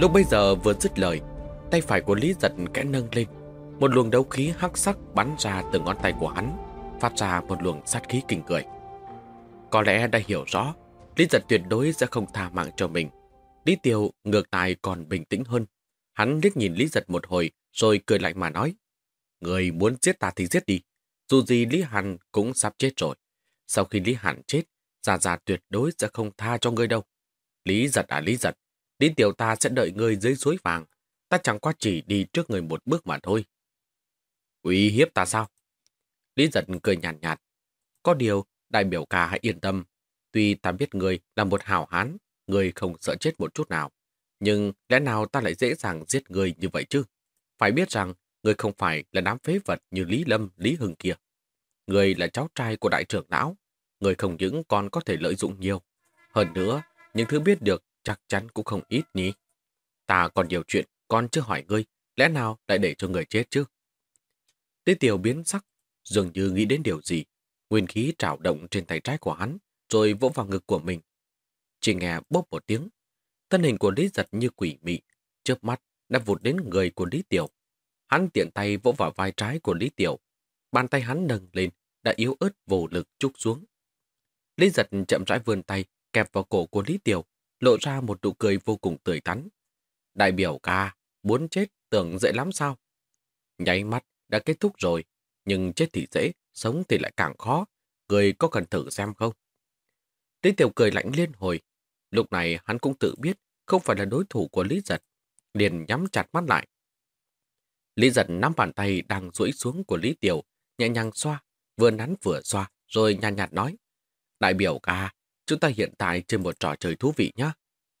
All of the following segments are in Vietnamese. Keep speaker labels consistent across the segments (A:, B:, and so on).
A: Lúc bây giờ vừa dứt lời, tay phải của Lý Giật kẽ nâng lên. Một luồng đấu khí hắc sắc bắn ra từ ngón tay của hắn, phát ra một luồng sát khí kinh cười. Có lẽ đã hiểu rõ, Lý Giật tuyệt đối sẽ không tha mạng cho mình. Lý Tiêu ngược lại còn bình tĩnh hơn. Hắn liếc nhìn Lý Giật một hồi, rồi cười lạnh mà nói. Người muốn giết ta thì giết đi. Dù gì Lý Hàn cũng sắp chết rồi. Sau khi Lý Hàn chết, Già Già tuyệt đối sẽ không tha cho ngươi đâu. Lý Giật à Lý Giật, Lý Tiểu ta sẽ đợi ngươi dưới suối vàng. Ta chẳng qua chỉ đi trước người một bước mà thôi. Uy hiếp ta sao? Lý giật cười nhàn nhạt, nhạt. Có điều, đại biểu ca hãy yên tâm. Tuy ta biết người là một hảo hán, người không sợ chết một chút nào. Nhưng lẽ nào ta lại dễ dàng giết người như vậy chứ? Phải biết rằng, người không phải là đám phế vật như Lý Lâm, Lý Hưng kia. Người là cháu trai của đại trưởng lão. Người không những còn có thể lợi dụng nhiều. Hơn nữa, những thứ biết được chắc chắn cũng không ít nhỉ. Ta còn nhiều chuyện, còn chưa hỏi ngươi, lẽ nào lại để cho người chết chứ? Lý Tiểu biến sắc, dường như nghĩ đến điều gì. Nguyên khí trào động trên tay trái của hắn, rồi vỗ vào ngực của mình. Chỉ nghe bốp một tiếng, thân hình của Lý giật như quỷ mị, chớp mắt đã vụt đến người của Lý Tiểu. Hắn tiện tay vỗ vào vai trái của Lý Tiểu. Bàn tay hắn nâng lên, đã yếu ớt vô lực trúc xuống. Lý giật chậm rãi vươn tay, kẹp vào cổ của Lý Tiểu, lộ ra một nụ cười vô cùng tươi tắn. Đại biểu ca, muốn chết tưởng dễ lắm sao? Nháy mắt đã kết thúc rồi, nhưng chết thì dễ, sống thì lại càng khó. Người có cần thử xem không? Lý Tiểu cười lạnh liên hồi. Lúc này hắn cũng tự biết không phải là đối thủ của Lý Giật. Liền nhắm chặt mắt lại. Lý Giật nắm bàn tay đang duỗi xuống của Lý Tiểu, nhẹ nhàng xoa, vừa nắn vừa xoa, rồi nhàn nhạt, nhạt nói. Đại biểu ca, Chúng ta hiện tại trên một trò chơi thú vị nhé.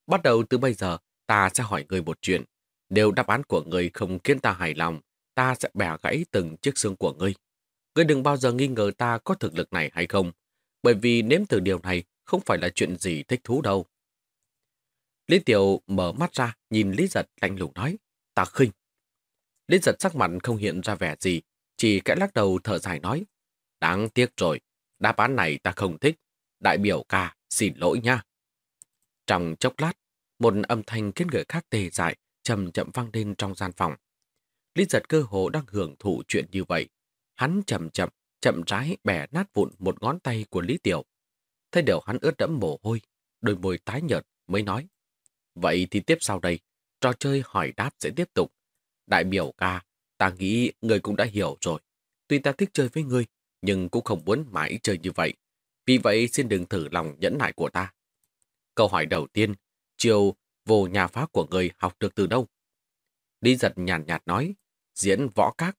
A: Bắt đầu từ bây giờ, ta sẽ hỏi người một chuyện. Nếu đáp án của người không khiến ta hài lòng, ta sẽ bẻ gãy từng chiếc xương của ngươi. Ngươi đừng bao giờ nghi ngờ ta có thực lực này hay không, bởi vì nếm thử điều này không phải là chuyện gì thích thú đâu. Lý Tiểu mở mắt ra, nhìn Lý Giật lạnh lùng nói, ta khinh. Lý Giật sắc mặt không hiện ra vẻ gì, chỉ kẽ lắc đầu thở dài nói, đáng tiếc rồi, đáp án này ta không thích. Đại biểu ca, Xin lỗi nha. Trong chốc lát, một âm thanh khiến người khác tê dại, chậm chậm vang lên trong gian phòng. Lý giật cơ hồ đang hưởng thụ chuyện như vậy. Hắn chậm chậm, chậm rãi bẻ nát vụn một ngón tay của Lý Tiểu. Thấy đều hắn ướt đẫm mồ hôi, đôi môi tái nhợt mới nói. Vậy thì tiếp sau đây, trò chơi hỏi đáp sẽ tiếp tục. Đại biểu ca, ta nghĩ người cũng đã hiểu rồi. Tuy ta thích chơi với ngươi, nhưng cũng không muốn mãi chơi như vậy. Vì vậy xin đừng thử lòng nhẫn nại của ta. Câu hỏi đầu tiên, chiều vô nhà phá của người học được từ đâu? Lý giật nhàn nhạt, nhạt nói, diễn võ các.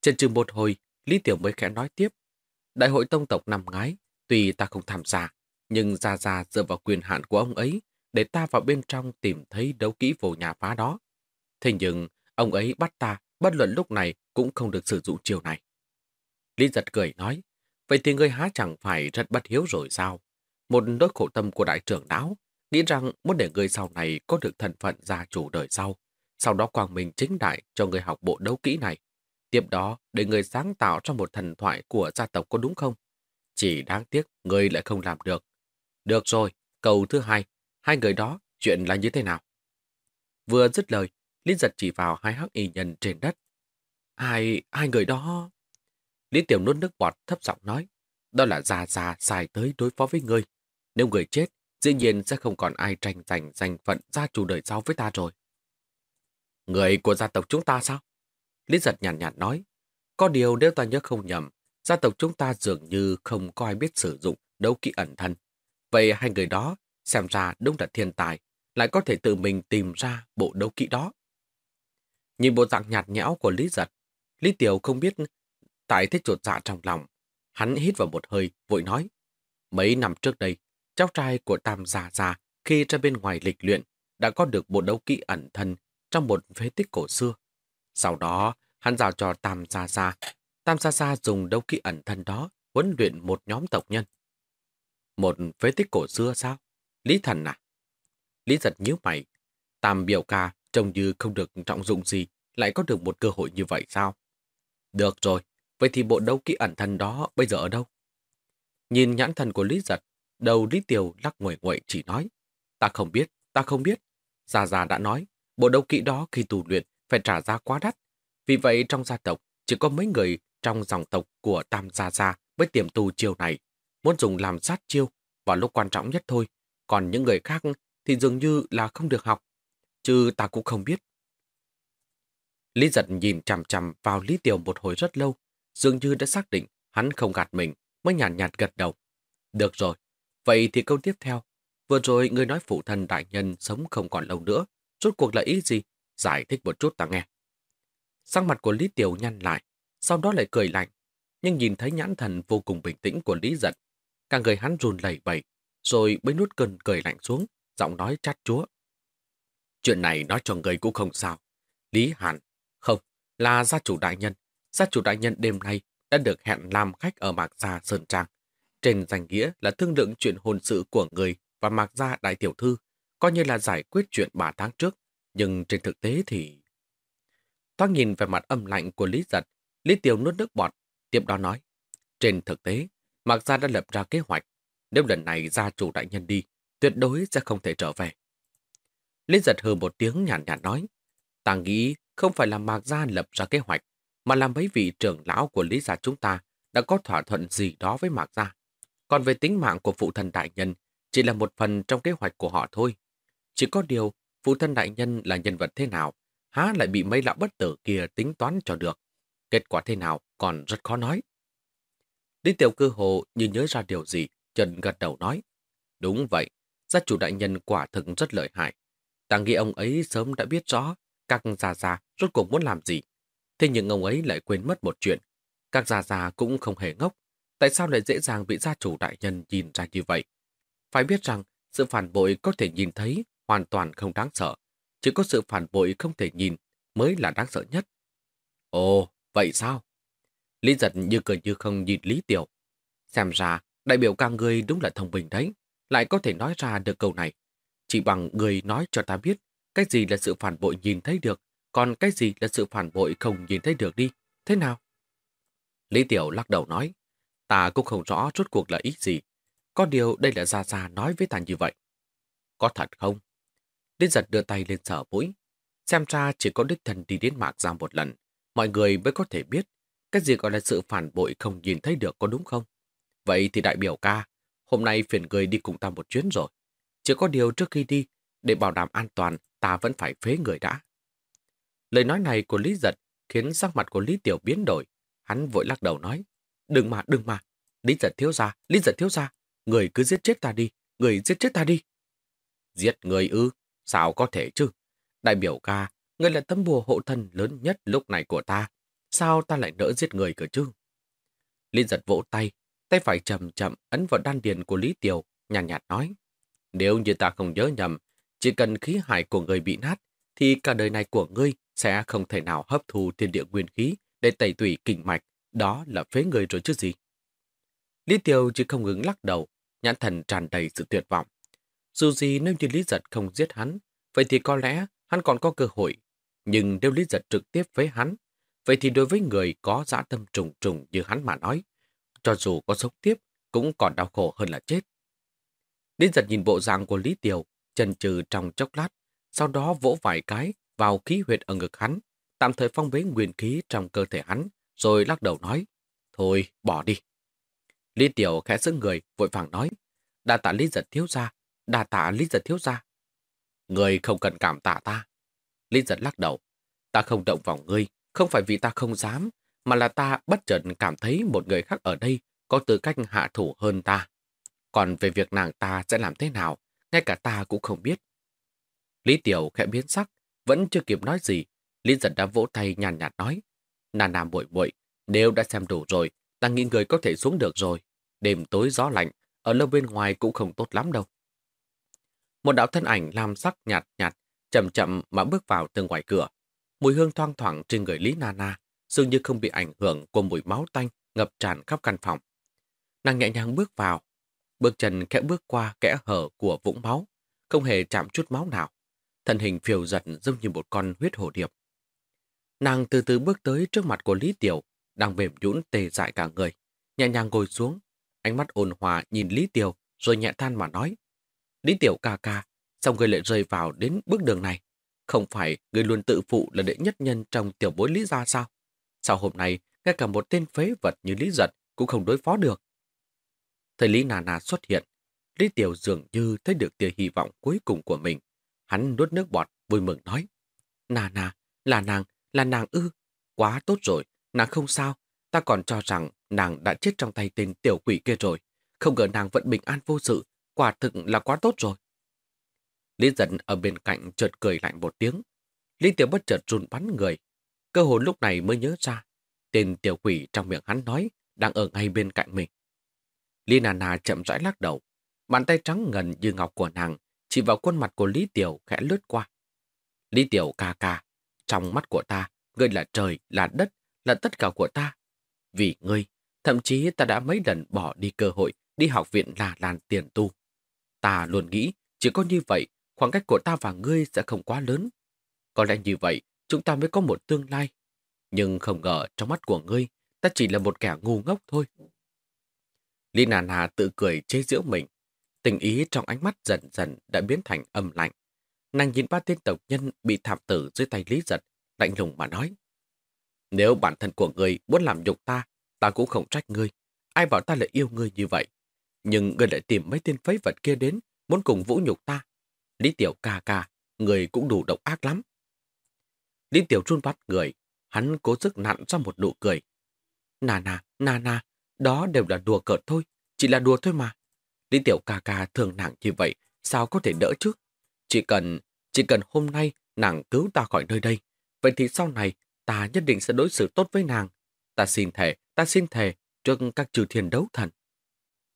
A: Trên chừng một hồi, Lý Tiểu mới khẽ nói tiếp. Đại hội tông tộc năm ngái, tuy ta không tham gia, nhưng ra ra dựa vào quyền hạn của ông ấy để ta vào bên trong tìm thấy đấu kỹ vô nhà phá đó. Thế nhưng, ông ấy bắt ta, bất luận lúc này cũng không được sử dụng chiều này. Lý giật cười nói, Vậy thì ngươi há chẳng phải rất bất hiếu rồi sao? Một nỗi khổ tâm của đại trưởng đáo, nghĩ rằng muốn để ngươi sau này có được thân phận gia chủ đời sau, sau đó quang minh chính đại cho người học bộ đấu kỹ này. Tiếp đó, để người sáng tạo cho một thần thoại của gia tộc có đúng không? Chỉ đáng tiếc người lại không làm được. Được rồi, câu thứ hai, hai người đó, chuyện là như thế nào? Vừa dứt lời, Linh giật chỉ vào hai hắc y nhân trên đất. Hai, hai người đó... Lý Tiểu nuốt nước bọt thấp giọng nói, đó là già già xài tới đối phó với ngươi. Nếu người chết, dĩ nhiên sẽ không còn ai tranh giành giành phận gia chủ đời sau với ta rồi. Người của gia tộc chúng ta sao? Lý giật nhàn nhạt, nhạt nói, có điều nếu ta nhớ không nhầm, gia tộc chúng ta dường như không có ai biết sử dụng đấu kỹ ẩn thân. Vậy hai người đó xem ra đúng là thiên tài, lại có thể tự mình tìm ra bộ đấu kỹ đó. Nhìn bộ dạng nhạt nhẽo của Lý Giật, Lý Tiểu không biết Tại thích chuột dạ trong lòng, hắn hít vào một hơi, vội nói. Mấy năm trước đây, cháu trai của Tam Gia Gia khi ra bên ngoài lịch luyện đã có được bộ đấu kỹ ẩn thân trong một phế tích cổ xưa. Sau đó, hắn giao cho Tam Gia Gia. Tam Gia Gia dùng đấu kỹ ẩn thân đó huấn luyện một nhóm tộc nhân. Một phế tích cổ xưa sao? Lý thần à? Lý giật nhíu mày. Tam biểu ca trông như không được trọng dụng gì, lại có được một cơ hội như vậy sao? Được rồi, vậy thì bộ đấu kỹ ẩn thân đó bây giờ ở đâu? Nhìn nhãn thần của Lý giật, đầu Lý Tiều lắc nguội nguội chỉ nói. Ta không biết, ta không biết. Già già đã nói, bộ đấu kỹ đó khi tù luyện phải trả giá quá đắt. Vì vậy trong gia tộc chỉ có mấy người trong dòng tộc của Tam Gia Gia với tiềm tù chiêu này, muốn dùng làm sát chiêu vào lúc quan trọng nhất thôi. Còn những người khác thì dường như là không được học. Chứ ta cũng không biết. Lý giật nhìn chằm chằm vào Lý Tiều một hồi rất lâu, dường như đã xác định hắn không gạt mình, mới nhàn nhạt, nhạt gật đầu. Được rồi, vậy thì câu tiếp theo. Vừa rồi người nói phụ thân đại nhân sống không còn lâu nữa. Rốt cuộc là ý gì? Giải thích một chút ta nghe. Sang mặt của Lý Tiều nhăn lại, sau đó lại cười lạnh. Nhưng nhìn thấy nhãn thần vô cùng bình tĩnh của Lý giật, càng người hắn run lẩy bẩy, rồi mới nút cơn cười lạnh xuống, giọng nói chát chúa. Chuyện này nói cho người cũng không sao. Lý Hàn, không, là gia chủ đại nhân. Gia chủ đại nhân đêm nay đã được hẹn làm khách ở Mạc Gia Sơn Trang. Trên danh nghĩa là thương lượng chuyện hôn sự của người và Mạc Gia Đại Tiểu Thư, coi như là giải quyết chuyện 3 tháng trước. Nhưng trên thực tế thì... Thoáng nhìn về mặt âm lạnh của Lý Giật, Lý Tiểu nuốt nước bọt, tiếp đó nói. Trên thực tế, Mạc Gia đã lập ra kế hoạch. Nếu lần này gia chủ đại nhân đi, tuyệt đối sẽ không thể trở về. Lý Giật hừ một tiếng nhàn nhạt, nhạt nói. Ta nghĩ không phải là Mạc Gia lập ra kế hoạch, mà là mấy vị trưởng lão của Lý Gia chúng ta đã có thỏa thuận gì đó với Mạc Gia. Còn về tính mạng của phụ thân đại nhân, chỉ là một phần trong kế hoạch của họ thôi. Chỉ có điều, phụ thân đại nhân là nhân vật thế nào, há lại bị mấy lão bất tử kia tính toán cho được. Kết quả thế nào còn rất khó nói. Lý tiểu cư hồ như nhớ ra điều gì, Trần gật đầu nói. Đúng vậy, gia chủ đại nhân quả thực rất lợi hại. Ta nghĩ ông ấy sớm đã biết rõ các già già rốt cuộc muốn làm gì. Thế nhưng ông ấy lại quên mất một chuyện. Các già già cũng không hề ngốc. Tại sao lại dễ dàng bị gia chủ đại nhân nhìn ra như vậy? Phải biết rằng sự phản bội có thể nhìn thấy hoàn toàn không đáng sợ. Chỉ có sự phản bội không thể nhìn mới là đáng sợ nhất. Ồ, vậy sao? Lý giật như cười như không nhìn Lý Tiểu. Xem ra, đại biểu ca ngươi đúng là thông minh đấy. Lại có thể nói ra được câu này. Chỉ bằng người nói cho ta biết cái gì là sự phản bội nhìn thấy được, còn cái gì là sự phản bội không nhìn thấy được đi. Thế nào? Lý Tiểu lắc đầu nói, ta cũng không rõ rốt cuộc là ý gì. Có điều đây là Gia Gia nói với ta như vậy. Có thật không? Đến giật đưa tay lên sở mũi. Xem ra chỉ có đích thần đi đến mạc ra một lần, mọi người mới có thể biết cái gì gọi là sự phản bội không nhìn thấy được có đúng không? Vậy thì đại biểu ca, hôm nay phiền người đi cùng ta một chuyến rồi. Chỉ có điều trước khi đi, để bảo đảm an toàn, ta vẫn phải phế người đã. Lời nói này của Lý Giật khiến sắc mặt của Lý Tiểu biến đổi. Hắn vội lắc đầu nói, đừng mà, đừng mà. Lý Giật thiếu ra, Lý Giật thiếu ra, người cứ giết chết ta đi, người giết chết ta đi. Giết người ư, sao có thể chứ? Đại biểu ca, người là tấm bùa hộ thân lớn nhất lúc này của ta. Sao ta lại nỡ giết người cơ chứ? Lý giật vỗ tay, tay phải chậm chậm ấn vào đan điền của Lý Tiểu, nhàn nhạt, nhạt nói. Nếu như ta không nhớ nhầm, chỉ cần khí hải của người bị nát, thì cả đời này của ngươi sẽ không thể nào hấp thu thiên địa nguyên khí để tẩy tủy kinh mạch. Đó là phế người rồi chứ gì. Lý Tiêu chỉ không ngừng lắc đầu, nhãn thần tràn đầy sự tuyệt vọng. Dù gì nếu như Lý Giật không giết hắn, vậy thì có lẽ hắn còn có cơ hội. Nhưng nếu Lý Giật trực tiếp với hắn, vậy thì đối với người có dã tâm trùng trùng như hắn mà nói, cho dù có sống tiếp, cũng còn đau khổ hơn là chết. Lý Giật nhìn bộ dạng của Lý Tiêu, chần chừ trong chốc lát, sau đó vỗ vài cái vào khí huyệt ở ngực hắn, tạm thời phong bế nguyên khí trong cơ thể hắn, rồi lắc đầu nói, thôi, bỏ đi. Lý Tiểu khẽ sức người, vội vàng nói, đa tạ Lý Giật thiếu ra, đa tạ Lý Giật thiếu ra. Người không cần cảm tạ ta. Lý Giật lắc đầu, ta không động vào ngươi, không phải vì ta không dám, mà là ta bất chợt cảm thấy một người khác ở đây có tư cách hạ thủ hơn ta. Còn về việc nàng ta sẽ làm thế nào, ngay cả ta cũng không biết. Lý Tiểu khẽ biến sắc, vẫn chưa kịp nói gì. Lý giật đã vỗ tay nhàn nhạt nói. Nà nà bội bội, nếu đã xem đủ rồi, ta nghĩ người có thể xuống được rồi. Đêm tối gió lạnh, ở lâu bên ngoài cũng không tốt lắm đâu. Một đạo thân ảnh lam sắc nhạt nhạt, chậm chậm mà bước vào từ ngoài cửa. Mùi hương thoang thoảng trên người Lý Nana, dường như không bị ảnh hưởng của mùi máu tanh ngập tràn khắp căn phòng. Nàng nhẹ nhàng bước vào, bước chân khẽ bước qua kẽ hở của vũng máu, không hề chạm chút máu nào. Thân hình phiêu giật giống như một con huyết hồ điệp. Nàng từ từ bước tới trước mặt của Lý Tiểu, đang mềm nhũn tê dại cả người. Nhẹ nhàng ngồi xuống, ánh mắt ôn hòa nhìn Lý Tiểu rồi nhẹ than mà nói. Lý Tiểu ca ca, sao người lại rơi vào đến bước đường này? Không phải người luôn tự phụ là đệ nhất nhân trong tiểu bối Lý gia sao? Sao hôm nay, ngay cả một tên phế vật như Lý Giật cũng không đối phó được? Thầy Lý Nà Nà xuất hiện, Lý Tiểu dường như thấy được tia hy vọng cuối cùng của mình. Hắn nuốt nước bọt, vui mừng nói. Nà nà, là nàng, là nàng ư. Quá tốt rồi, nàng không sao. Ta còn cho rằng nàng đã chết trong tay tên tiểu quỷ kia rồi. Không ngờ nàng vẫn bình an vô sự, quả thực là quá tốt rồi. Lý giận ở bên cạnh chợt cười lạnh một tiếng. Lý Tiểu bất chợt run bắn người. Cơ hồ lúc này mới nhớ ra. Tên tiểu quỷ trong miệng hắn nói đang ở ngay bên cạnh mình. Lý Nà chậm rãi lắc đầu. Bàn tay trắng ngần như ngọc của nàng chỉ vào khuôn mặt của Lý Tiểu khẽ lướt qua. Lý Tiểu ca ca, trong mắt của ta, ngươi là trời, là đất, là tất cả của ta. Vì ngươi, thậm chí ta đã mấy lần bỏ đi cơ hội đi học viện là làn tiền tu. Ta luôn nghĩ, chỉ có như vậy, khoảng cách của ta và ngươi sẽ không quá lớn. Có lẽ như vậy, chúng ta mới có một tương lai. Nhưng không ngờ trong mắt của ngươi, ta chỉ là một kẻ ngu ngốc thôi. Lý Nà Nà tự cười chế giễu mình. Tình ý trong ánh mắt dần dần đã biến thành âm lạnh. Nàng nhìn ba tên tộc nhân bị thảm tử dưới tay Lý Giật, lạnh lùng mà nói. Nếu bản thân của người muốn làm nhục ta, ta cũng không trách ngươi. Ai bảo ta lại yêu ngươi như vậy? Nhưng ngươi lại tìm mấy tên phấy vật kia đến, muốn cùng vũ nhục ta. Lý Tiểu ca ca, người cũng đủ độc ác lắm. Lý Tiểu run bắt người, hắn cố sức nặn ra một nụ cười. Nà nà, nà nà, đó đều là đùa cợt thôi, chỉ là đùa thôi mà. Lý Tiểu ca ca thường nặng như vậy, sao có thể đỡ chứ? Chỉ cần, chỉ cần hôm nay nàng cứu ta khỏi nơi đây, vậy thì sau này ta nhất định sẽ đối xử tốt với nàng. Ta xin thề, ta xin thề trước các trừ thiên đấu thần.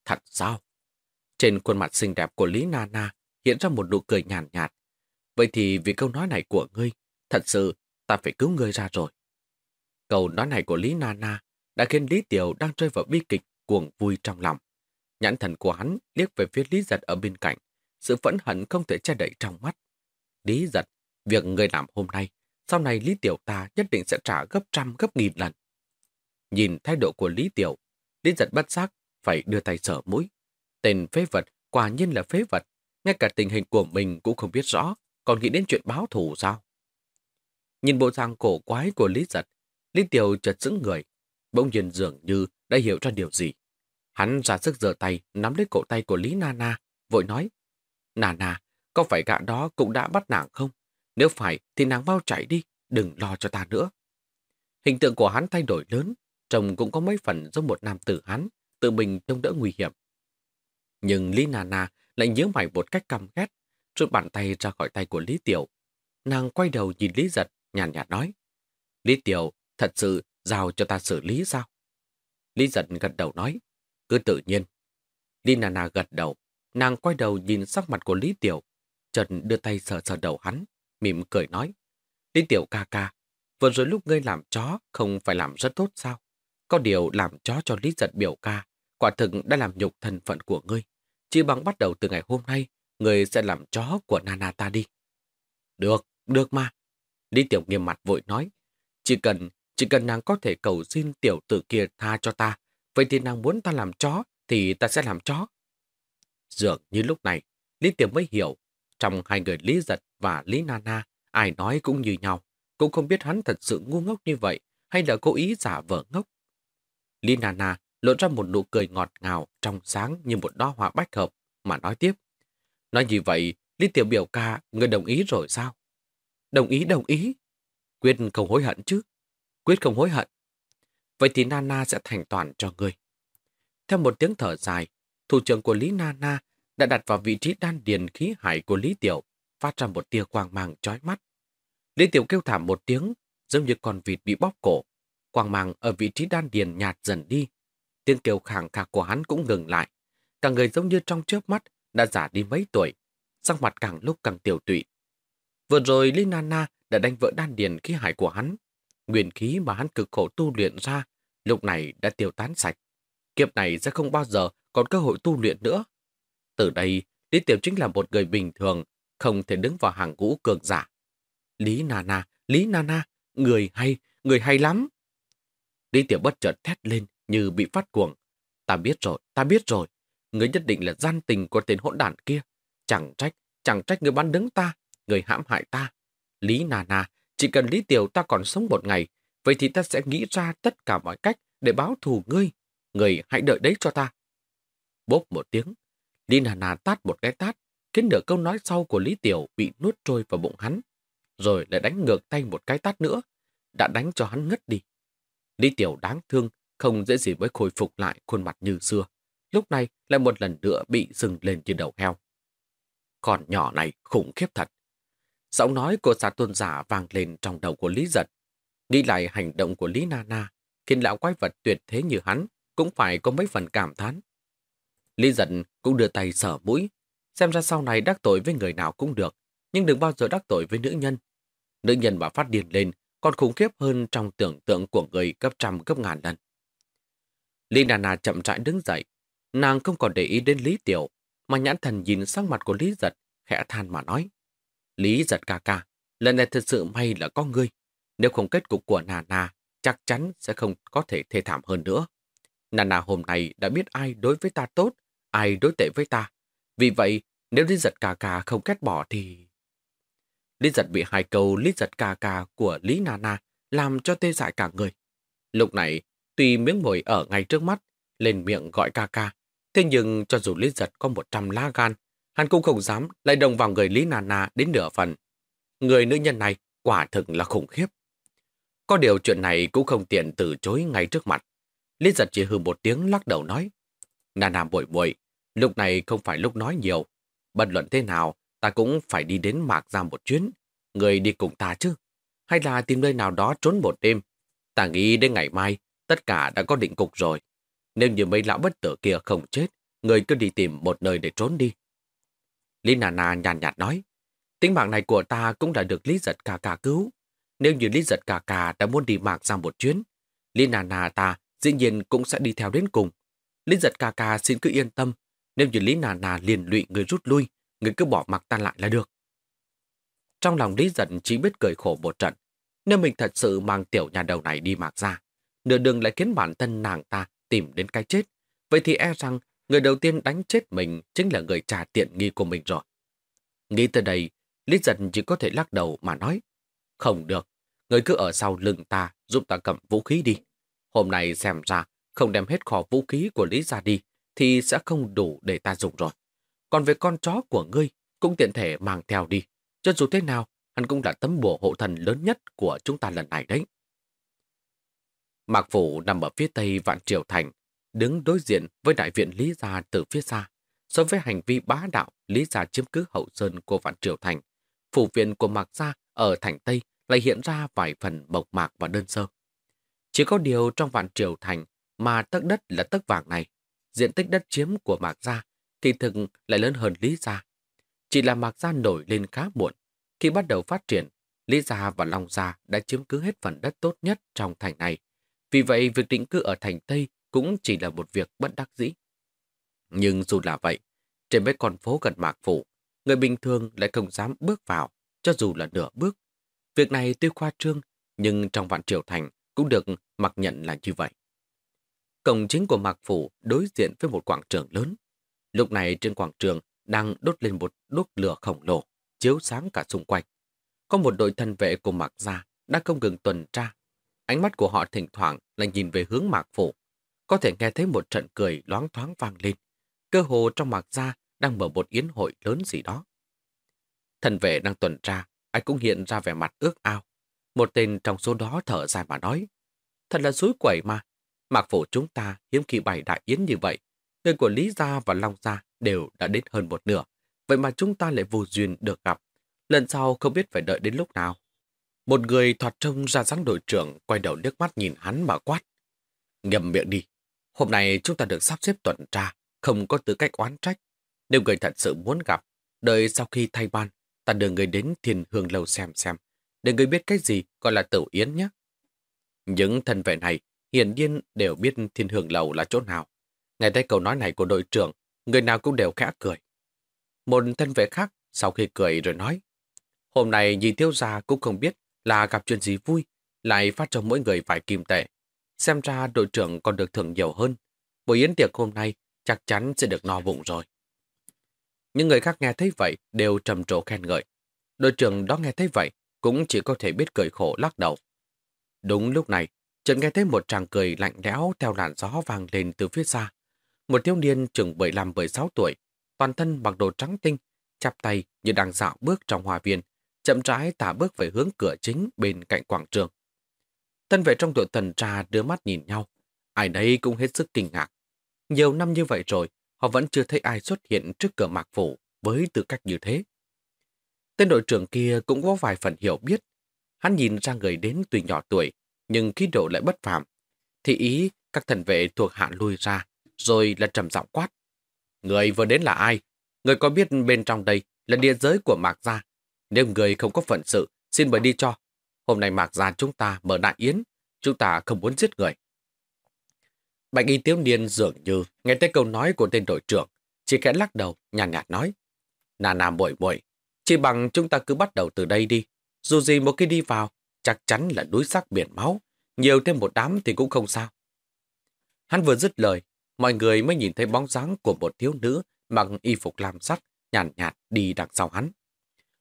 A: Thật sao? Trên khuôn mặt xinh đẹp của Lý Nana hiện ra một nụ cười nhàn nhạt, nhạt. Vậy thì vì câu nói này của ngươi, thật sự ta phải cứu ngươi ra rồi. Câu nói này của Lý Nana đã khiến Lý Tiểu đang rơi vào bi kịch cuồng vui trong lòng. Nhãn thần của hắn liếc về phía Lý Giật ở bên cạnh, sự phẫn hận không thể che đậy trong mắt. Lý Giật, việc người làm hôm nay, sau này Lý Tiểu ta nhất định sẽ trả gấp trăm gấp nghìn lần. Nhìn thái độ của Lý Tiểu, Lý Giật bất giác phải đưa tay sở mũi. Tên phế vật quả nhiên là phế vật, ngay cả tình hình của mình cũng không biết rõ, còn nghĩ đến chuyện báo thù sao? Nhìn bộ dạng cổ quái của Lý Giật, Lý Tiểu chợt sững người, bỗng nhiên dường như đã hiểu ra điều gì. Hắn ra sức giơ tay, nắm lấy cổ tay của Lý Nana, vội nói, Nana, có phải gã đó cũng đã bắt nàng không? Nếu phải thì nàng mau chạy đi, đừng lo cho ta nữa. Hình tượng của hắn thay đổi lớn, trông cũng có mấy phần giống một nam tử hắn, tự mình trông đỡ nguy hiểm. Nhưng Lý Nana lại nhớ mày một cách căm ghét, rút bàn tay ra khỏi tay của Lý Tiểu. Nàng quay đầu nhìn Lý Giật, nhàn nhạt nói, Lý Tiểu, thật sự giao cho ta xử lý sao? Lý Giật gật đầu nói, cứ tự nhiên. Lý Nana gật đầu, nàng quay đầu nhìn sắc mặt của Lý Tiểu, Trần đưa tay sờ sờ đầu hắn, mỉm cười nói, Lý Tiểu ca ca, vừa rồi lúc ngươi làm chó không phải làm rất tốt sao? Có điều làm chó cho Lý Giật biểu ca, quả thực đã làm nhục thân phận của ngươi. Chỉ bằng bắt đầu từ ngày hôm nay, ngươi sẽ làm chó của Nana ta đi. Được, được mà. Lý Tiểu nghiêm mặt vội nói, chỉ cần, chỉ cần nàng có thể cầu xin tiểu tử kia tha cho ta, vậy thì nàng muốn ta làm chó, thì ta sẽ làm chó. Dường như lúc này, Lý Tiểu mới hiểu, trong hai người Lý Giật và Lý Nana, ai nói cũng như nhau, cũng không biết hắn thật sự ngu ngốc như vậy, hay là cố ý giả vờ ngốc. Lý Nana lộ ra một nụ cười ngọt ngào, trong sáng như một đo hoa bách hợp, mà nói tiếp. Nói như vậy, Lý Tiểu biểu ca, người đồng ý rồi sao? Đồng ý, đồng ý. Quyết không hối hận chứ? Quyết không hối hận. Vậy thì Nana sẽ thành toàn cho ngươi. Theo một tiếng thở dài, thủ trưởng của Lý Nana đã đặt vào vị trí đan điền khí hải của Lý Tiểu, phát ra một tia quang mang chói mắt. Lý Tiểu kêu thảm một tiếng, giống như con vịt bị bóp cổ. Quang mang ở vị trí đan điền nhạt dần đi. Tiếng kêu khẳng khạc của hắn cũng ngừng lại. cả người giống như trong chớp mắt đã già đi mấy tuổi, sắc mặt càng lúc càng tiểu tụy. Vừa rồi Lý Nana đã đánh vỡ đan điền khí hải của hắn. Nguyên khí mà hắn cực khổ tu luyện ra, lúc này đã tiêu tán sạch. Kiếp này sẽ không bao giờ còn cơ hội tu luyện nữa. Từ đây, Lý Tiểu chính là một người bình thường, không thể đứng vào hàng ngũ cường giả. Lý Nana, Lý Nana, người hay, người hay lắm. Lý Tiểu bất chợt thét lên như bị phát cuồng. Ta biết rồi, ta biết rồi. Người nhất định là gian tình của tên hỗn đản kia. Chẳng trách, chẳng trách người bắn đứng ta, người hãm hại ta. Lý Nana, chỉ cần Lý Tiểu ta còn sống một ngày, vậy thì ta sẽ nghĩ ra tất cả mọi cách để báo thù ngươi. Người hãy đợi đấy cho ta. Bốp một tiếng, Lý Nana tát một cái tát, khiến nửa câu nói sau của Lý Tiểu bị nuốt trôi vào bụng hắn. Rồi lại đánh ngược tay một cái tát nữa, đã đánh cho hắn ngất đi. Lý Tiểu đáng thương, không dễ gì mới khôi phục lại khuôn mặt như xưa. Lúc này lại một lần nữa bị sừng lên trên đầu heo. Con nhỏ này khủng khiếp thật. Giọng nói của xã tôn giả vang lên trong đầu của Lý Giật. Đi lại hành động của Lý Nana, khiến lão quái vật tuyệt thế như hắn, cũng phải có mấy phần cảm thán. Lý Giật cũng đưa tay sở mũi, xem ra sau này đắc tội với người nào cũng được, nhưng đừng bao giờ đắc tội với nữ nhân. Nữ nhân mà phát điên lên còn khủng khiếp hơn trong tưởng tượng của người gấp trăm gấp ngàn lần. Lý Nana chậm rãi đứng dậy, nàng không còn để ý đến Lý Tiểu, mà nhãn thần nhìn sang mặt của Lý Giật, khẽ than mà nói. Lý giật ca ca, lần này thật sự may là có ngươi. Nếu không kết cục của Nana, chắc chắn sẽ không có thể thê thảm hơn nữa. Nana hôm nay đã biết ai đối với ta tốt, ai đối tệ với ta. Vì vậy, nếu Lý giật ca ca không kết bỏ thì... Lý giật bị hai câu Lý giật ca ca của Lý Nana làm cho tê dại cả người. Lúc này, tuy miếng mồi ở ngay trước mắt, lên miệng gọi ca ca, thế nhưng cho dù Lý giật có một trăm lá gan, Hắn cũng không dám lại đồng vào người Lý Nana đến nửa phần. Người nữ nhân này quả thực là khủng khiếp. Có điều chuyện này cũng không tiện từ chối ngay trước mặt. Lý giật chỉ hừ một tiếng lắc đầu nói. Nana bội bội, lúc này không phải lúc nói nhiều. Bận luận thế nào, ta cũng phải đi đến Mạc ra một chuyến. Người đi cùng ta chứ? Hay là tìm nơi nào đó trốn một đêm? Ta nghĩ đến ngày mai, tất cả đã có định cục rồi. Nếu như mấy lão bất tử kia không chết, người cứ đi tìm một nơi để trốn đi. Lý Nà Na nhàn nhạt nói, tính mạng này của ta cũng đã được Lý Giật Cà Cà cứu. Nếu như Lý Giật Cà Cà đã muốn đi mạc ra một chuyến, Lý Nà Na ta dĩ nhiên cũng sẽ đi theo đến cùng. Lý Giật Cà Cà xin cứ yên tâm, nếu như Lý Nà Na liền lụy người rút lui, người cứ bỏ mặc ta lại là được. Trong lòng Lý Giật chỉ biết cười khổ một trận, nếu mình thật sự mang tiểu nhà đầu này đi mạc ra, nửa đường lại khiến bản thân nàng ta tìm đến cái chết, vậy thì e rằng Người đầu tiên đánh chết mình chính là người trả tiện nghi của mình rồi. Nghĩ tới đây, Lý giật chỉ có thể lắc đầu mà nói. Không được, người cứ ở sau lưng ta giúp ta cầm vũ khí đi. Hôm nay xem ra không đem hết kho vũ khí của Lý ra đi thì sẽ không đủ để ta dùng rồi. Còn về con chó của ngươi cũng tiện thể mang theo đi. Cho dù thế nào, hắn cũng là tấm bùa hộ thần lớn nhất của chúng ta lần này đấy. Mạc Phủ nằm ở phía tây Vạn Triều Thành, đứng đối diện với đại viện Lý Gia từ phía xa. So với hành vi bá đạo Lý Gia chiếm cứ hậu sơn của Vạn Triều Thành, phủ viện của Mạc Gia ở thành Tây lại hiện ra vài phần mộc mạc và đơn sơ. Chỉ có điều trong Vạn Triều Thành mà tấc đất là tấc vàng này, diện tích đất chiếm của Mạc Gia thì thực lại lớn hơn Lý Gia. Chỉ là Mạc Gia nổi lên khá muộn. Khi bắt đầu phát triển, Lý Gia và Long Gia đã chiếm cứ hết phần đất tốt nhất trong thành này. Vì vậy, việc định cư ở thành Tây cũng chỉ là một việc bất đắc dĩ. Nhưng dù là vậy, trên mấy con phố gần mạc phủ, người bình thường lại không dám bước vào, cho dù là nửa bước. Việc này tuy khoa trương, nhưng trong vạn triều thành cũng được mặc nhận là như vậy. Cổng chính của mạc phủ đối diện với một quảng trường lớn. Lúc này trên quảng trường đang đốt lên một đốt lửa khổng lồ, chiếu sáng cả xung quanh. Có một đội thân vệ của mạc gia đang không ngừng tuần tra. Ánh mắt của họ thỉnh thoảng lại nhìn về hướng mạc phủ, có thể nghe thấy một trận cười loáng thoáng vang lên. Cơ hồ trong mạc ra đang mở một yến hội lớn gì đó. Thần vệ đang tuần tra, anh cũng hiện ra vẻ mặt ước ao. Một tên trong số đó thở dài mà nói. Thật là suối quẩy mà. Mạc phủ chúng ta hiếm khi bày đại yến như vậy. Người của Lý Gia và Long Gia đều đã đến hơn một nửa. Vậy mà chúng ta lại vô duyên được gặp. Lần sau không biết phải đợi đến lúc nào. Một người thoạt trông ra dáng đội trưởng quay đầu nước mắt nhìn hắn mà quát. Ngầm miệng đi, Hôm nay chúng ta được sắp xếp tuần tra, không có tư cách oán trách. Nếu người thật sự muốn gặp, đợi sau khi thay ban, ta đưa người đến thiên hương lâu xem xem, để người biết cái gì gọi là tử yến nhé. Những thân vệ này hiển nhiên đều biết thiên hương lầu là chỗ nào. Nghe thấy câu nói này của đội trưởng, người nào cũng đều khẽ cười. Một thân vệ khác sau khi cười rồi nói, hôm nay nhị thiếu gia cũng không biết là gặp chuyện gì vui, lại phát cho mỗi người vài kim tệ. Xem ra đội trưởng còn được thưởng nhiều hơn. Buổi yến tiệc hôm nay chắc chắn sẽ được no bụng rồi. Những người khác nghe thấy vậy đều trầm trồ khen ngợi. Đội trưởng đó nghe thấy vậy cũng chỉ có thể biết cười khổ lắc đầu. Đúng lúc này, chợt nghe thấy một tràng cười lạnh lẽo theo làn gió vang lên từ phía xa. Một thiếu niên chừng 15-16 tuổi, toàn thân mặc đồ trắng tinh, chắp tay như đang dạo bước trong hòa viên, chậm rãi tả bước về hướng cửa chính bên cạnh quảng trường. Thân vệ trong đội tuần tra đưa mắt nhìn nhau, ai đấy cũng hết sức kinh ngạc. Nhiều năm như vậy rồi, họ vẫn chưa thấy ai xuất hiện trước cửa mạc phủ với tư cách như thế. Tên đội trưởng kia cũng có vài phần hiểu biết. Hắn nhìn ra người đến tuy nhỏ tuổi, nhưng khí độ lại bất phàm. Thì ý các thần vệ thuộc hạ lui ra, rồi là trầm giọng quát. Người vừa đến là ai? Người có biết bên trong đây là địa giới của Mạc Gia. Nếu người không có phận sự, xin mời đi cho. Hôm nay Mạc ra chúng ta mở đại yến, chúng ta không muốn giết người. Bạch y tiếu niên dường như nghe tới câu nói của tên đội trưởng, chỉ khẽ lắc đầu, nhàn nhạt, nhạt nói. Nà nà bội bội, chỉ bằng chúng ta cứ bắt đầu từ đây đi. Dù gì một khi đi vào, chắc chắn là núi sắc biển máu, nhiều thêm một đám thì cũng không sao. Hắn vừa dứt lời, mọi người mới nhìn thấy bóng dáng của một thiếu nữ mặc y phục làm sắc, nhàn nhạt, nhạt đi đằng sau hắn.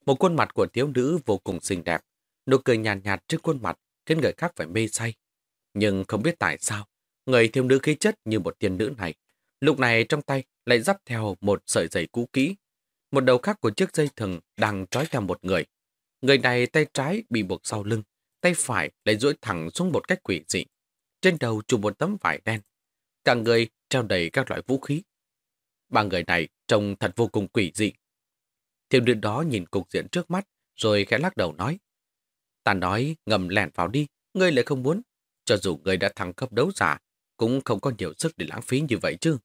A: Một khuôn mặt của thiếu nữ vô cùng xinh đẹp, nụ cười nhàn nhạt, nhạt trên khuôn mặt khiến người khác phải mê say. Nhưng không biết tại sao, người thiếu nữ khí chất như một tiên nữ này, lúc này trong tay lại dắt theo một sợi dây cũ kỹ. Một đầu khác của chiếc dây thừng đang trói theo một người. Người này tay trái bị buộc sau lưng, tay phải lại duỗi thẳng xuống một cách quỷ dị. Trên đầu trùm một tấm vải đen. Cả người treo đầy các loại vũ khí. Ba người này trông thật vô cùng quỷ dị. Thiếu nữ đó nhìn cục diện trước mắt, rồi khẽ lắc đầu nói. Ta nói ngầm lẻn vào đi, ngươi lại không muốn. Cho dù ngươi đã thăng cấp đấu giả, cũng không có nhiều sức để lãng phí như vậy chứ.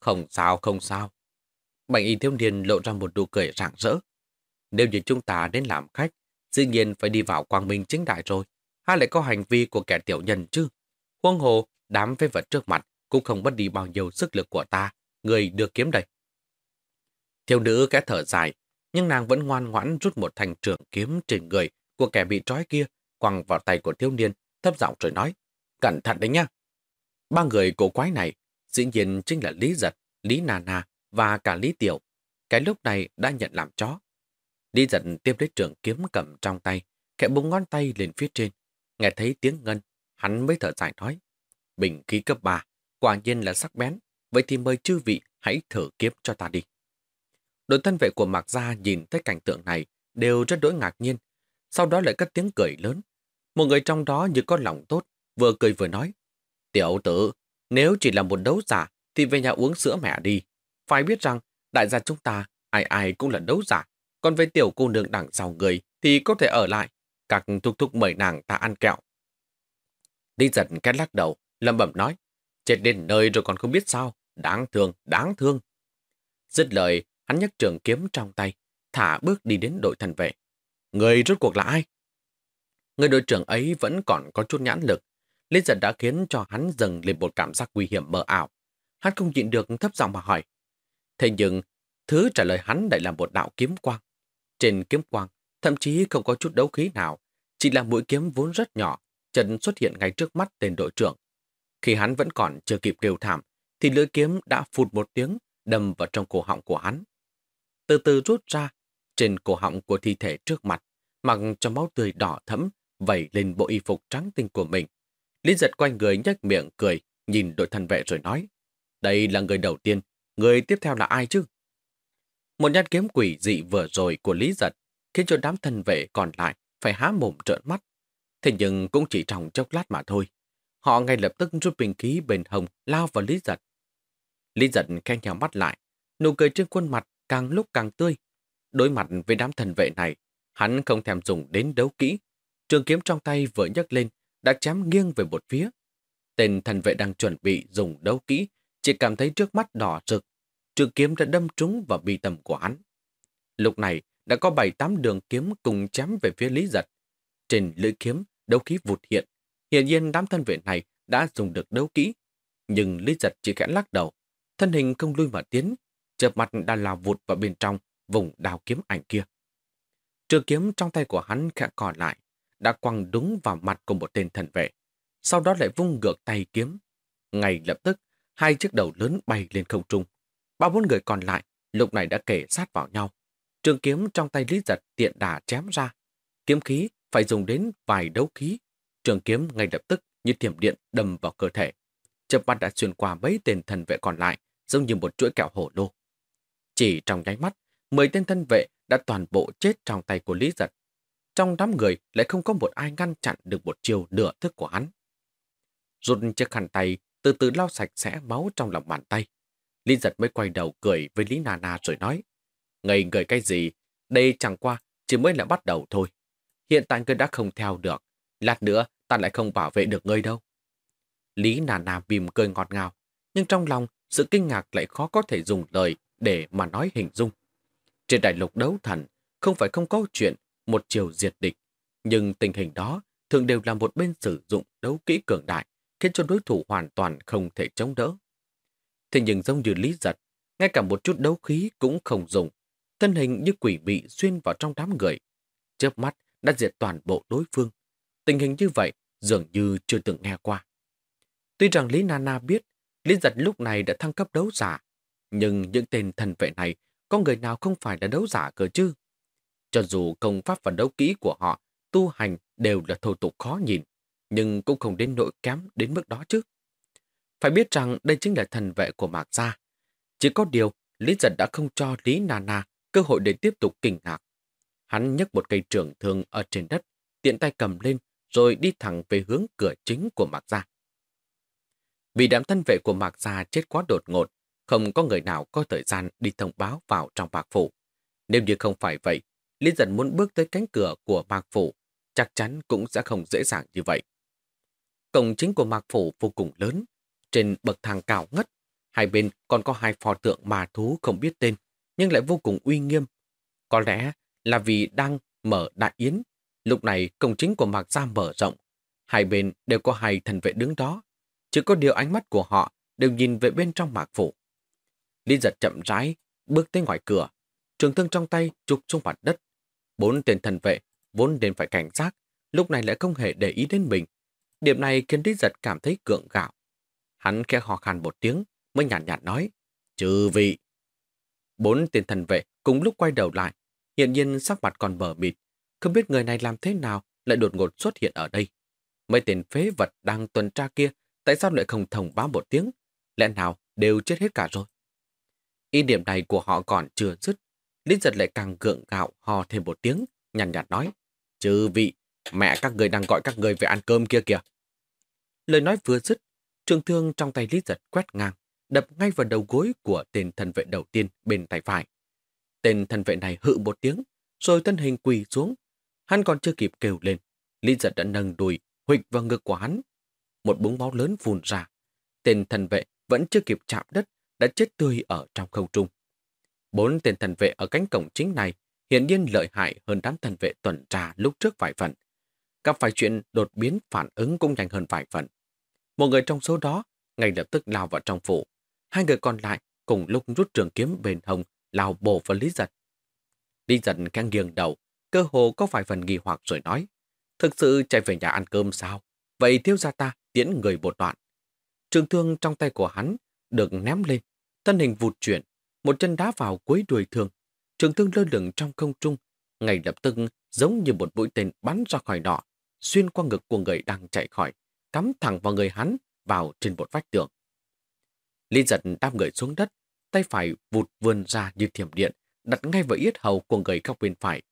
A: Không sao, không sao. Bệnh y thiếu niên lộ ra một nụ cười rạng rỡ. Nếu như chúng ta đến làm khách, dĩ nhiên phải đi vào quang minh chính đại rồi. Hay lại có hành vi của kẻ tiểu nhân chứ? Huông hồ, đám phế vật trước mặt cũng không mất đi bao nhiêu sức lực của ta. Người đưa kiếm đây. Thiếu nữ kẽ thở dài, nhưng nàng vẫn ngoan ngoãn rút một thành trưởng kiếm trên người của kẻ bị trói kia, quăng vào tay của thiếu niên, thấp giọng rồi nói, cẩn thận đấy nhá. Ba người cổ quái này, dĩ nhiên chính là Lý Giật, Lý Nà Nà và cả Lý Tiểu. Cái lúc này đã nhận làm chó. Lý Giật tiếp lấy trường kiếm cầm trong tay, khẽ búng ngón tay lên phía trên. Nghe thấy tiếng ngân, hắn mới thở dài nói, bình khí cấp 3, quả nhiên là sắc bén, vậy thì mời chư vị hãy thử kiếm cho ta đi. Đội thân vệ của Mạc Gia nhìn thấy cảnh tượng này đều rất đỗi ngạc nhiên, sau đó lại cất tiếng cười lớn. Một người trong đó như có lòng tốt, vừa cười vừa nói, Tiểu tử, nếu chỉ là một đấu giả thì về nhà uống sữa mẹ đi. Phải biết rằng, đại gia chúng ta, ai ai cũng là đấu giả. Còn với tiểu cô nương đằng sau người thì có thể ở lại. Các thúc thúc mời nàng ta ăn kẹo. Đi giật cái lắc đầu, lâm bẩm nói. Chết đến nơi rồi còn không biết sao. Đáng thương, đáng thương. Dứt lời, hắn nhấc trường kiếm trong tay, thả bước đi đến đội thần vệ. Người rốt cuộc là ai? Người đội trưởng ấy vẫn còn có chút nhãn lực, Lý giật đã khiến cho hắn dần lên một cảm giác nguy hiểm mờ ảo. Hắn không nhịn được thấp giọng mà hỏi. Thế nhưng, thứ trả lời hắn lại là một đạo kiếm quang. Trên kiếm quang, thậm chí không có chút đấu khí nào, chỉ là mũi kiếm vốn rất nhỏ, chân xuất hiện ngay trước mắt tên đội trưởng. Khi hắn vẫn còn chưa kịp kêu thảm, thì lưỡi kiếm đã phụt một tiếng, đâm vào trong cổ họng của hắn. Từ từ rút ra, trên cổ họng của thi thể trước mặt, mặc cho máu tươi đỏ thẫm, vẩy lên bộ y phục trắng tinh của mình. Lý giật quanh người nhếch miệng cười, nhìn đội thần vệ rồi nói. Đây là người đầu tiên, người tiếp theo là ai chứ? Một nhát kiếm quỷ dị vừa rồi của Lý giật khiến cho đám thần vệ còn lại phải há mồm trợn mắt. Thế nhưng cũng chỉ trong chốc lát mà thôi. Họ ngay lập tức rút bình khí bên hồng lao vào Lý giật. Lý giật khen nhào mắt lại, nụ cười trên khuôn mặt càng lúc càng tươi. Đối mặt với đám thần vệ này, hắn không thèm dùng đến đấu kỹ. Trường kiếm trong tay vừa nhấc lên đã chém nghiêng về một phía. Tên thần vệ đang chuẩn bị dùng đấu kỹ, chỉ cảm thấy trước mắt đỏ rực, trường kiếm đã đâm trúng vào bi tầm của hắn. Lúc này đã có bảy tám đường kiếm cùng chém về phía Lý Giật. Trên lưỡi kiếm, đấu khí vụt hiện. Hiện nhiên đám thân vệ này đã dùng được đấu kỹ. Nhưng Lý Giật chỉ khẽ lắc đầu. Thân hình không lui mà tiến. Chợp mặt đã lao vụt vào bên trong vùng đào kiếm ảnh kia. Trường kiếm trong tay của hắn khẽ còn lại, đã quăng đúng vào mặt của một tên thần vệ. Sau đó lại vung ngược tay kiếm. Ngay lập tức, hai chiếc đầu lớn bay lên không trung. Ba bốn người còn lại lúc này đã kể sát vào nhau. Trường kiếm trong tay Lý Giật tiện đà chém ra. Kiếm khí phải dùng đến vài đấu khí. Trường kiếm ngay lập tức như thiểm điện đâm vào cơ thể. Chập mắt đã xuyên qua mấy tên thần vệ còn lại, giống như một chuỗi kẹo hổ lô. Chỉ trong nháy mắt, mười tên thân vệ đã toàn bộ chết trong tay của Lý Giật. Trong đám người lại không có một ai ngăn chặn được một chiều nửa thức của hắn. Rút chiếc khăn tay, từ từ lau sạch sẽ máu trong lòng bàn tay. Lý Giật mới quay đầu cười với Lý Nana rồi nói, Ngây người cái gì, đây chẳng qua chỉ mới là bắt đầu thôi. Hiện tại ngươi đã không theo được, lát nữa ta lại không bảo vệ được ngươi đâu. Lý Nana bìm cười ngọt ngào, nhưng trong lòng sự kinh ngạc lại khó có thể dùng lời để mà nói hình dung. Trên đại lục đấu thần, không phải không có chuyện một chiều diệt địch, nhưng tình hình đó thường đều là một bên sử dụng đấu kỹ cường đại, khiến cho đối thủ hoàn toàn không thể chống đỡ. Thế nhưng giống như lý giật, ngay cả một chút đấu khí cũng không dùng, thân hình như quỷ bị xuyên vào trong đám người. Chớp mắt đã diệt toàn bộ đối phương. Tình hình như vậy dường như chưa từng nghe qua. Tuy rằng Lý Nana biết Lý giật lúc này đã thăng cấp đấu giả, nhưng những tên thần vệ này có người nào không phải là đấu giả cơ chứ? Cho dù công pháp và đấu kỹ của họ tu hành đều là thô tục khó nhìn, nhưng cũng không đến nỗi kém đến mức đó chứ. Phải biết rằng đây chính là thần vệ của Mạc Gia. Chỉ có điều, Lý Giật đã không cho Lý Nana cơ hội để tiếp tục kinh ngạc. Hắn nhấc một cây trường thương ở trên đất, tiện tay cầm lên, rồi đi thẳng về hướng cửa chính của Mạc Gia. Vì đám thân vệ của Mạc Gia chết quá đột ngột, không có người nào có thời gian đi thông báo vào trong bạc Phủ. Nếu như không phải vậy, Lý Dân muốn bước tới cánh cửa của Mạc Phủ, chắc chắn cũng sẽ không dễ dàng như vậy. Cổng chính của Mạc Phủ vô cùng lớn, trên bậc thang cao ngất, hai bên còn có hai pho tượng mà thú không biết tên, nhưng lại vô cùng uy nghiêm. Có lẽ là vì đang mở đại yến, lúc này cổng chính của Mạc Gia mở rộng, hai bên đều có hai thần vệ đứng đó, chỉ có điều ánh mắt của họ đều nhìn về bên trong Mạc Phủ. Lý giật chậm rãi, bước tới ngoài cửa, trường thương trong tay trục xuống mặt đất. Bốn tên thần vệ, vốn nên phải cảnh giác, lúc này lại không hề để ý đến mình. Điểm này khiến Lý giật cảm thấy cưỡng gạo. Hắn khẽ hò khàn một tiếng, mới nhàn nhạt, nhạt nói, trừ vị. Bốn tên thần vệ cùng lúc quay đầu lại, hiện nhiên sắc mặt còn bờ mịt, không biết người này làm thế nào lại đột ngột xuất hiện ở đây. Mấy tên phế vật đang tuần tra kia, tại sao lại không thông báo một tiếng? Lẽ nào đều chết hết cả rồi? Ý điểm này của họ còn chưa dứt. Lý giật lại càng gượng gạo hò thêm một tiếng, nhàn nhạt nói. Chư vị, mẹ các người đang gọi các người về ăn cơm kia kìa. Lời nói vừa dứt, trường thương trong tay Lý giật quét ngang, đập ngay vào đầu gối của tên thần vệ đầu tiên bên tay phải. Tên thần vệ này hự một tiếng, rồi thân hình quỳ xuống. Hắn còn chưa kịp kêu lên. Lý giật đã nâng đùi, huỵch vào ngực của hắn. Một búng máu lớn phun ra. Tên thần vệ vẫn chưa kịp chạm đất, đã chết tươi ở trong không trung. Bốn tên thần vệ ở cánh cổng chính này hiện nhiên lợi hại hơn đám thần vệ tuần tra lúc trước vài phần. Gặp phải chuyện đột biến phản ứng cũng nhanh hơn vài phần. Một người trong số đó ngay lập tức lao vào trong phủ. Hai người còn lại cùng lúc rút trường kiếm bền hồng lao bổ vào Lý Giật. Lý Giật càng nghiêng đầu, cơ hồ có vài phần nghi hoặc rồi nói. Thực sự chạy về nhà ăn cơm sao? Vậy thiếu gia ta tiễn người một đoạn. Trường thương trong tay của hắn được ném lên, thân hình vụt chuyển, một chân đá vào cuối đuôi thương. Trường thương lơ lửng trong không trung, ngay lập tức giống như một mũi tên bắn ra khỏi nọ, xuyên qua ngực của người đang chạy khỏi, cắm thẳng vào người hắn, vào trên một vách tường. Lý giật đáp người xuống đất, tay phải vụt vươn ra như thiểm điện, đặt ngay vào yết hầu của người góc bên phải.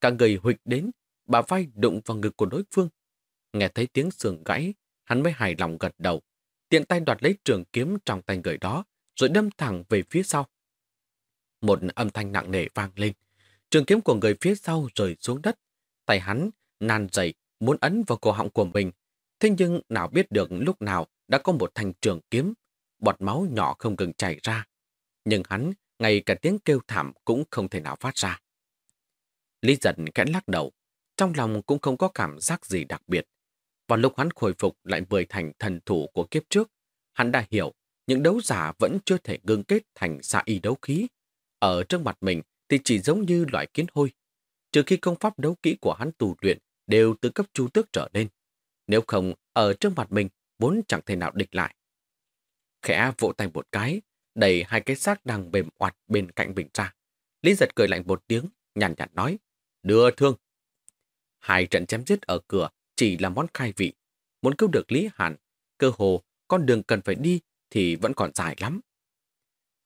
A: Cả người huỵch đến, bà vai đụng vào ngực của đối phương. Nghe thấy tiếng sườn gãy, hắn mới hài lòng gật đầu, tiện tay đoạt lấy trường kiếm trong tay người đó, rồi đâm thẳng về phía sau. Một âm thanh nặng nề vang lên. Trường kiếm của người phía sau rơi xuống đất. Tay hắn nan dậy, muốn ấn vào cổ họng của mình. Thế nhưng nào biết được lúc nào đã có một thanh trường kiếm. bọt máu nhỏ không ngừng chảy ra. Nhưng hắn, ngay cả tiếng kêu thảm cũng không thể nào phát ra. Lý giận kẽ lắc đầu, trong lòng cũng không có cảm giác gì đặc biệt. Vào lúc hắn khôi phục lại vừa thành thần thủ của kiếp trước, hắn đã hiểu những đấu giả vẫn chưa thể ngưng kết thành xạ y đấu khí. Ở trước mặt mình thì chỉ giống như loại kiến hôi. Trừ khi công pháp đấu kỹ của hắn tù luyện đều từ cấp chu tước trở lên. Nếu không, ở trước mặt mình vốn chẳng thể nào địch lại. Khẽ vỗ tay một cái, đẩy hai cái xác đang mềm oặt bên cạnh bình ra. Lý giật cười lạnh một tiếng, nhàn nhạt nói, đưa thương. Hai trận chém giết ở cửa chỉ là món khai vị. Muốn cứu được Lý Hàn, cơ hồ con đường cần phải đi thì vẫn còn dài lắm.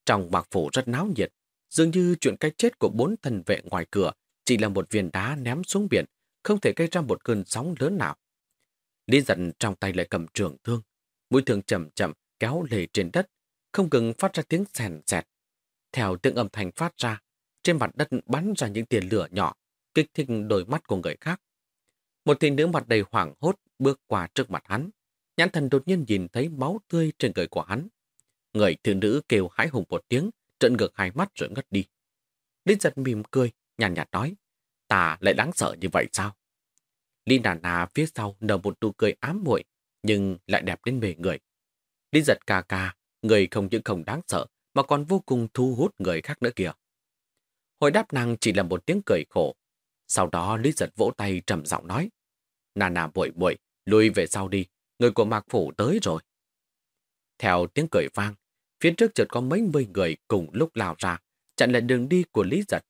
A: Trong bạc phủ rất náo nhiệt, dường như chuyện cái chết của bốn thần vệ ngoài cửa chỉ là một viên đá ném xuống biển, không thể gây ra một cơn sóng lớn nào. Lý giận trong tay lại cầm trường thương, mũi thương chậm chậm kéo lề trên đất, không ngừng phát ra tiếng sèn sẹt. Theo tiếng âm thanh phát ra, trên mặt đất bắn ra những tiền lửa nhỏ, kích thích đôi mắt của người khác. Một thị nữ mặt đầy hoảng hốt bước qua trước mặt hắn. Nhãn thần đột nhiên nhìn thấy máu tươi trên người của hắn. Người phụ nữ kêu hãi hùng một tiếng, trợn ngược hai mắt rồi ngất đi. Lý giật mỉm cười, nhàn nhạt, nhạt nói, ta lại đáng sợ như vậy sao? Lý nà nà phía sau nở một nụ cười ám muội nhưng lại đẹp đến mề người. Lý giật ca ca, người không những không đáng sợ, mà còn vô cùng thu hút người khác nữa kìa. Hồi đáp nàng chỉ là một tiếng cười khổ. Sau đó Lý giật vỗ tay trầm giọng nói, Nà nà bội bội, lùi về sau đi, người của Mạc Phủ tới rồi. Theo tiếng cười vang, phía trước chợt có mấy mươi người cùng lúc lao ra, chặn lại đường đi của Lý Giật.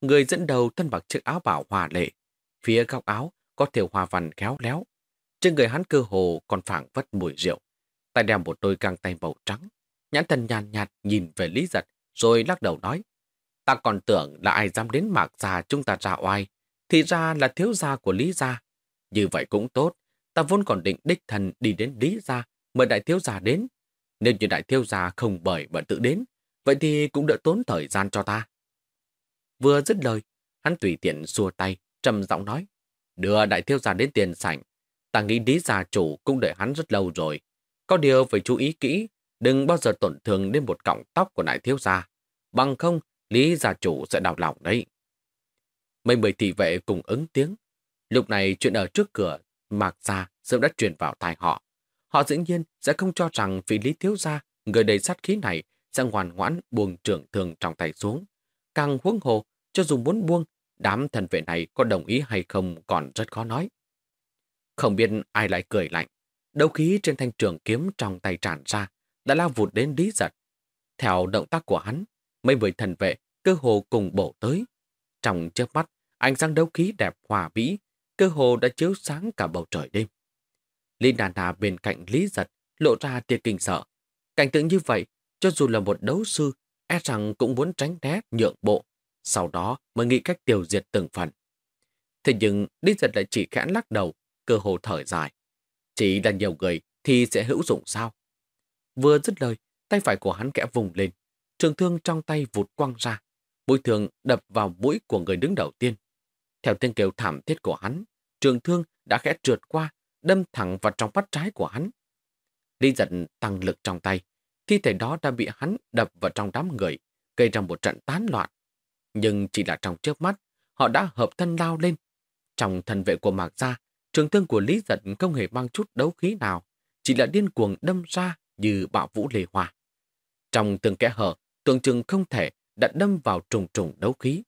A: Người dẫn đầu thân mặc chiếc áo bảo hòa lệ, phía góc áo có thêu hoa văn khéo léo. Trên người hắn cơ hồ còn phảng vất mùi rượu, tay đeo một đôi găng tay màu trắng. Nhãn thần nhàn nhạt nhìn về Lý Giật, rồi lắc đầu nói, ta còn tưởng là ai dám đến mạc gia chúng ta ra oai, thì ra là thiếu gia của Lý gia. Như vậy cũng tốt, ta vốn còn định đích thần đi đến Lý gia, mời đại thiếu gia đến. Nếu như đại thiếu gia không bởi mà tự đến, vậy thì cũng đỡ tốn thời gian cho ta. Vừa dứt lời, hắn tùy tiện xua tay, trầm giọng nói, đưa đại thiếu gia đến tiền sảnh. Ta nghĩ Lý gia chủ cũng đợi hắn rất lâu rồi. Có điều phải chú ý kỹ, đừng bao giờ tổn thương đến một cọng tóc của đại thiếu gia. Bằng không, Lý gia chủ sẽ đào lòng đấy. Mấy người thị vệ cùng ứng tiếng, Lúc này chuyện ở trước cửa Mạc Gia sớm đã truyền vào tai họ. Họ dĩ nhiên sẽ không cho rằng vị lý thiếu gia, người đầy sát khí này sẽ ngoan ngoãn buông trưởng thường trong tay xuống. Càng huống hồ, cho dù muốn buông, đám thần vệ này có đồng ý hay không còn rất khó nói. Không biết ai lại cười lạnh. Đấu khí trên thanh trường kiếm trong tay tràn ra, đã lao vụt đến lý giật. Theo động tác của hắn, mấy người thần vệ cơ hồ cùng bổ tới. Trong chớp mắt, ánh sáng đấu khí đẹp hòa vĩ cơ hồ đã chiếu sáng cả bầu trời đêm. Lý Nà Nà bên cạnh Lý Giật lộ ra tia kinh sợ. Cảnh tượng như vậy, cho dù là một đấu sư, e rằng cũng muốn tránh né nhượng bộ, sau đó mới nghĩ cách tiêu diệt từng phần. Thế nhưng Lý Giật lại chỉ khẽ lắc đầu, cơ hồ thở dài. Chỉ là nhiều người thì sẽ hữu dụng sao? Vừa dứt lời, tay phải của hắn kẽ vùng lên, trường thương trong tay vụt quăng ra. Mũi thường đập vào mũi của người đứng đầu tiên. Theo tiếng kêu thảm thiết của hắn, trường thương đã khẽ trượt qua, đâm thẳng vào trong mắt trái của hắn. Lý giận tăng lực trong tay, thi thể đó đã bị hắn đập vào trong đám người, gây ra một trận tán loạn. Nhưng chỉ là trong trước mắt, họ đã hợp thân lao lên. Trong thần vệ của Mạc Gia, trường thương của Lý giận không hề mang chút đấu khí nào, chỉ là điên cuồng đâm ra như bạo vũ lề hòa. Trong từng kẽ hở, tưởng chừng không thể đã đâm vào trùng trùng đấu khí.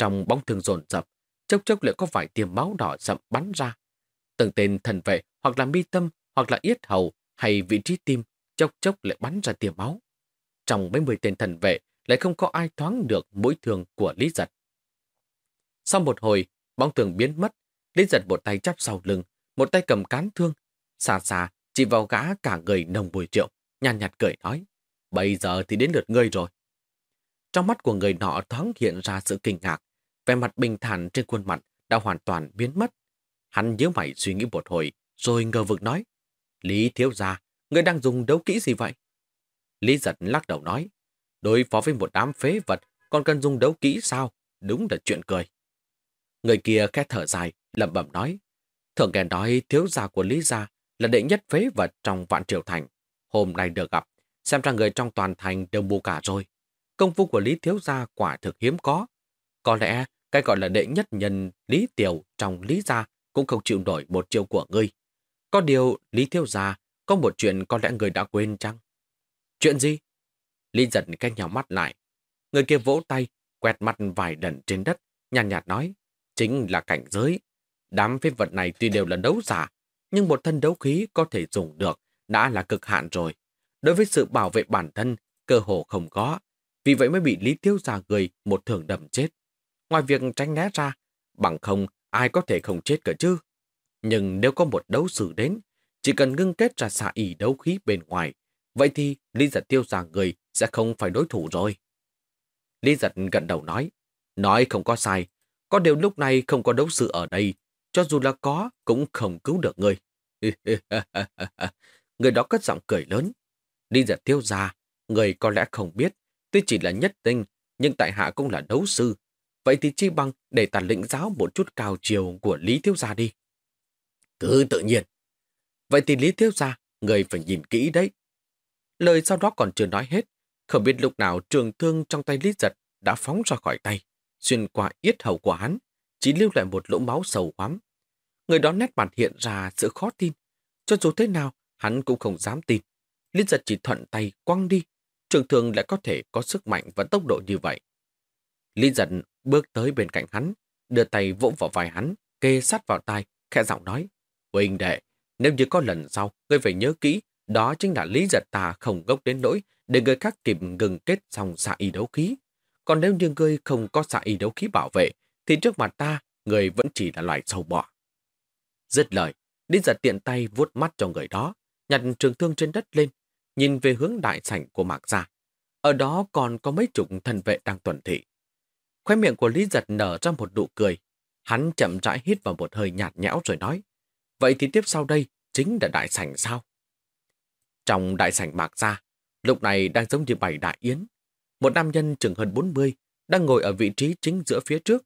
A: Trong bóng thương rồn rập, chốc chốc lại có vài tiềm máu đỏ sậm bắn ra. Từng tên thần vệ hoặc là mi tâm hoặc là yết hầu hay vị trí tim chốc chốc lại bắn ra tiềm máu. Trong mấy mươi tên thần vệ lại không có ai thoáng được mũi thương của Lý Giật. Sau một hồi, bóng tường biến mất, Lý Giật một tay chắp sau lưng, một tay cầm cán thương, xa xa chỉ vào gã cả người nồng bùi triệu, nhàn nhạt cười nói, bây giờ thì đến lượt ngươi rồi. Trong mắt của người nọ thoáng hiện ra sự kinh ngạc, vẻ mặt bình thản trên khuôn mặt đã hoàn toàn biến mất. Hắn nhớ mày suy nghĩ một hồi, rồi ngờ vực nói, Lý thiếu gia, người đang dùng đấu kỹ gì vậy? Lý giật lắc đầu nói, đối phó với một đám phế vật còn cần dùng đấu kỹ sao? Đúng là chuyện cười. Người kia khẽ thở dài, lẩm bẩm nói, thường nghe nói thiếu gia của Lý gia là đệ nhất phế vật trong vạn triều thành. Hôm nay được gặp, xem ra người trong toàn thành đều mù cả rồi. Công phu của Lý Thiếu Gia quả thực hiếm có. Có lẽ cái gọi là đệ nhất nhân Lý Tiểu trong Lý Gia cũng không chịu nổi một chiêu của ngươi. Có điều, Lý Thiếu Gia, có một chuyện có lẽ người đã quên chăng? Chuyện gì? Lý giật cái nhỏ mắt lại. Người kia vỗ tay, quẹt mặt vài lần trên đất, nhàn nhạt, nhạt nói, chính là cảnh giới. Đám phế vật này tuy đều là đấu giả, nhưng một thân đấu khí có thể dùng được đã là cực hạn rồi. Đối với sự bảo vệ bản thân, cơ hồ không có. Vì vậy mới bị Lý Tiêu gia người một thường đầm chết. Ngoài việc tránh né ra, bằng không ai có thể không chết cả chứ. Nhưng nếu có một đấu sử đến, chỉ cần ngưng kết ra xạ ý đấu khí bên ngoài, vậy thì Lý Giật tiêu ra người sẽ không phải đối thủ rồi. Lý Giật gật đầu nói, nói không có sai, có điều lúc này không có đấu sự ở đây, cho dù là có cũng không cứu được người. người đó cất giọng cười lớn. Lý Giật tiêu ra, người có lẽ không biết, tuy chỉ là nhất tinh, nhưng tại hạ cũng là đấu sư. Vậy thì chi bằng để ta lĩnh giáo một chút cao chiều của Lý Thiếu Gia đi. Cứ tự nhiên. Vậy thì Lý Thiếu Gia, người phải nhìn kỹ đấy. Lời sau đó còn chưa nói hết, không biết lúc nào trường thương trong tay Lý Giật đã phóng ra khỏi tay, xuyên qua yết hầu của hắn, chỉ lưu lại một lỗ máu sầu hoắm. Người đó nét mặt hiện ra sự khó tin. Cho dù thế nào, hắn cũng không dám tin. Lý Giật chỉ thuận tay quăng đi, trường thương lại có thể có sức mạnh và tốc độ như vậy. Lý Giật bước tới bên cạnh hắn, đưa tay vỗ vào vai hắn, kê sát vào tai, khẽ giọng nói. Huynh đệ, nếu như có lần sau, ngươi phải nhớ kỹ, đó chính là lý giật ta không gốc đến nỗi để người khác kịp ngừng kết xong xạ y đấu khí. Còn nếu như ngươi không có xạ y đấu khí bảo vệ, thì trước mặt ta, người vẫn chỉ là loài sâu bọ. Dứt lời, lý giật tiện tay vuốt mắt cho người đó, nhặt trường thương trên đất lên, nhìn về hướng đại sảnh của mạc gia. Ở đó còn có mấy chục thần vệ đang tuần thị. Khóe miệng của Lý Giật nở ra một nụ cười. Hắn chậm rãi hít vào một hơi nhạt nhẽo rồi nói. Vậy thì tiếp sau đây chính là đại sảnh sao? Trong đại sảnh mạc ra, lúc này đang giống như bảy đại yến. Một nam nhân chừng hơn 40 đang ngồi ở vị trí chính giữa phía trước.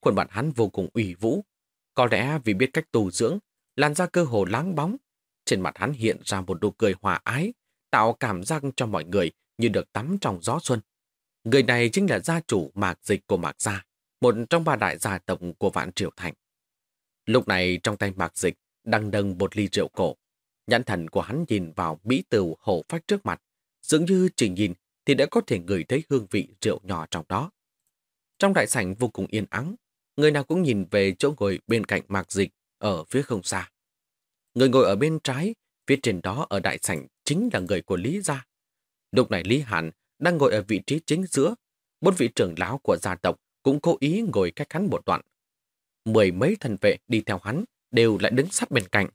A: Khuôn mặt hắn vô cùng ủy vũ. Có lẽ vì biết cách tu dưỡng, làn da cơ hồ láng bóng. Trên mặt hắn hiện ra một nụ cười hòa ái, tạo cảm giác cho mọi người như được tắm trong gió xuân. Người này chính là gia chủ mạc dịch của mạc gia, một trong ba đại gia tộc của vạn triều thành. Lúc này trong tay mạc dịch đang nâng một ly rượu cổ. Nhãn thần của hắn nhìn vào mỹ tửu hổ phách trước mặt, dường như chỉ nhìn thì đã có thể ngửi thấy hương vị rượu nhỏ trong đó. Trong đại sảnh vô cùng yên ắng, người nào cũng nhìn về chỗ ngồi bên cạnh mạc dịch ở phía không xa. Người ngồi ở bên trái, phía trên đó ở đại sảnh chính là người của Lý Gia. Lúc này Lý Hàn đang ngồi ở vị trí chính giữa, bốn vị trưởng lão của gia tộc cũng cố ý ngồi cách hắn một đoạn. Mười mấy thần vệ đi theo hắn đều lại đứng sát bên cạnh.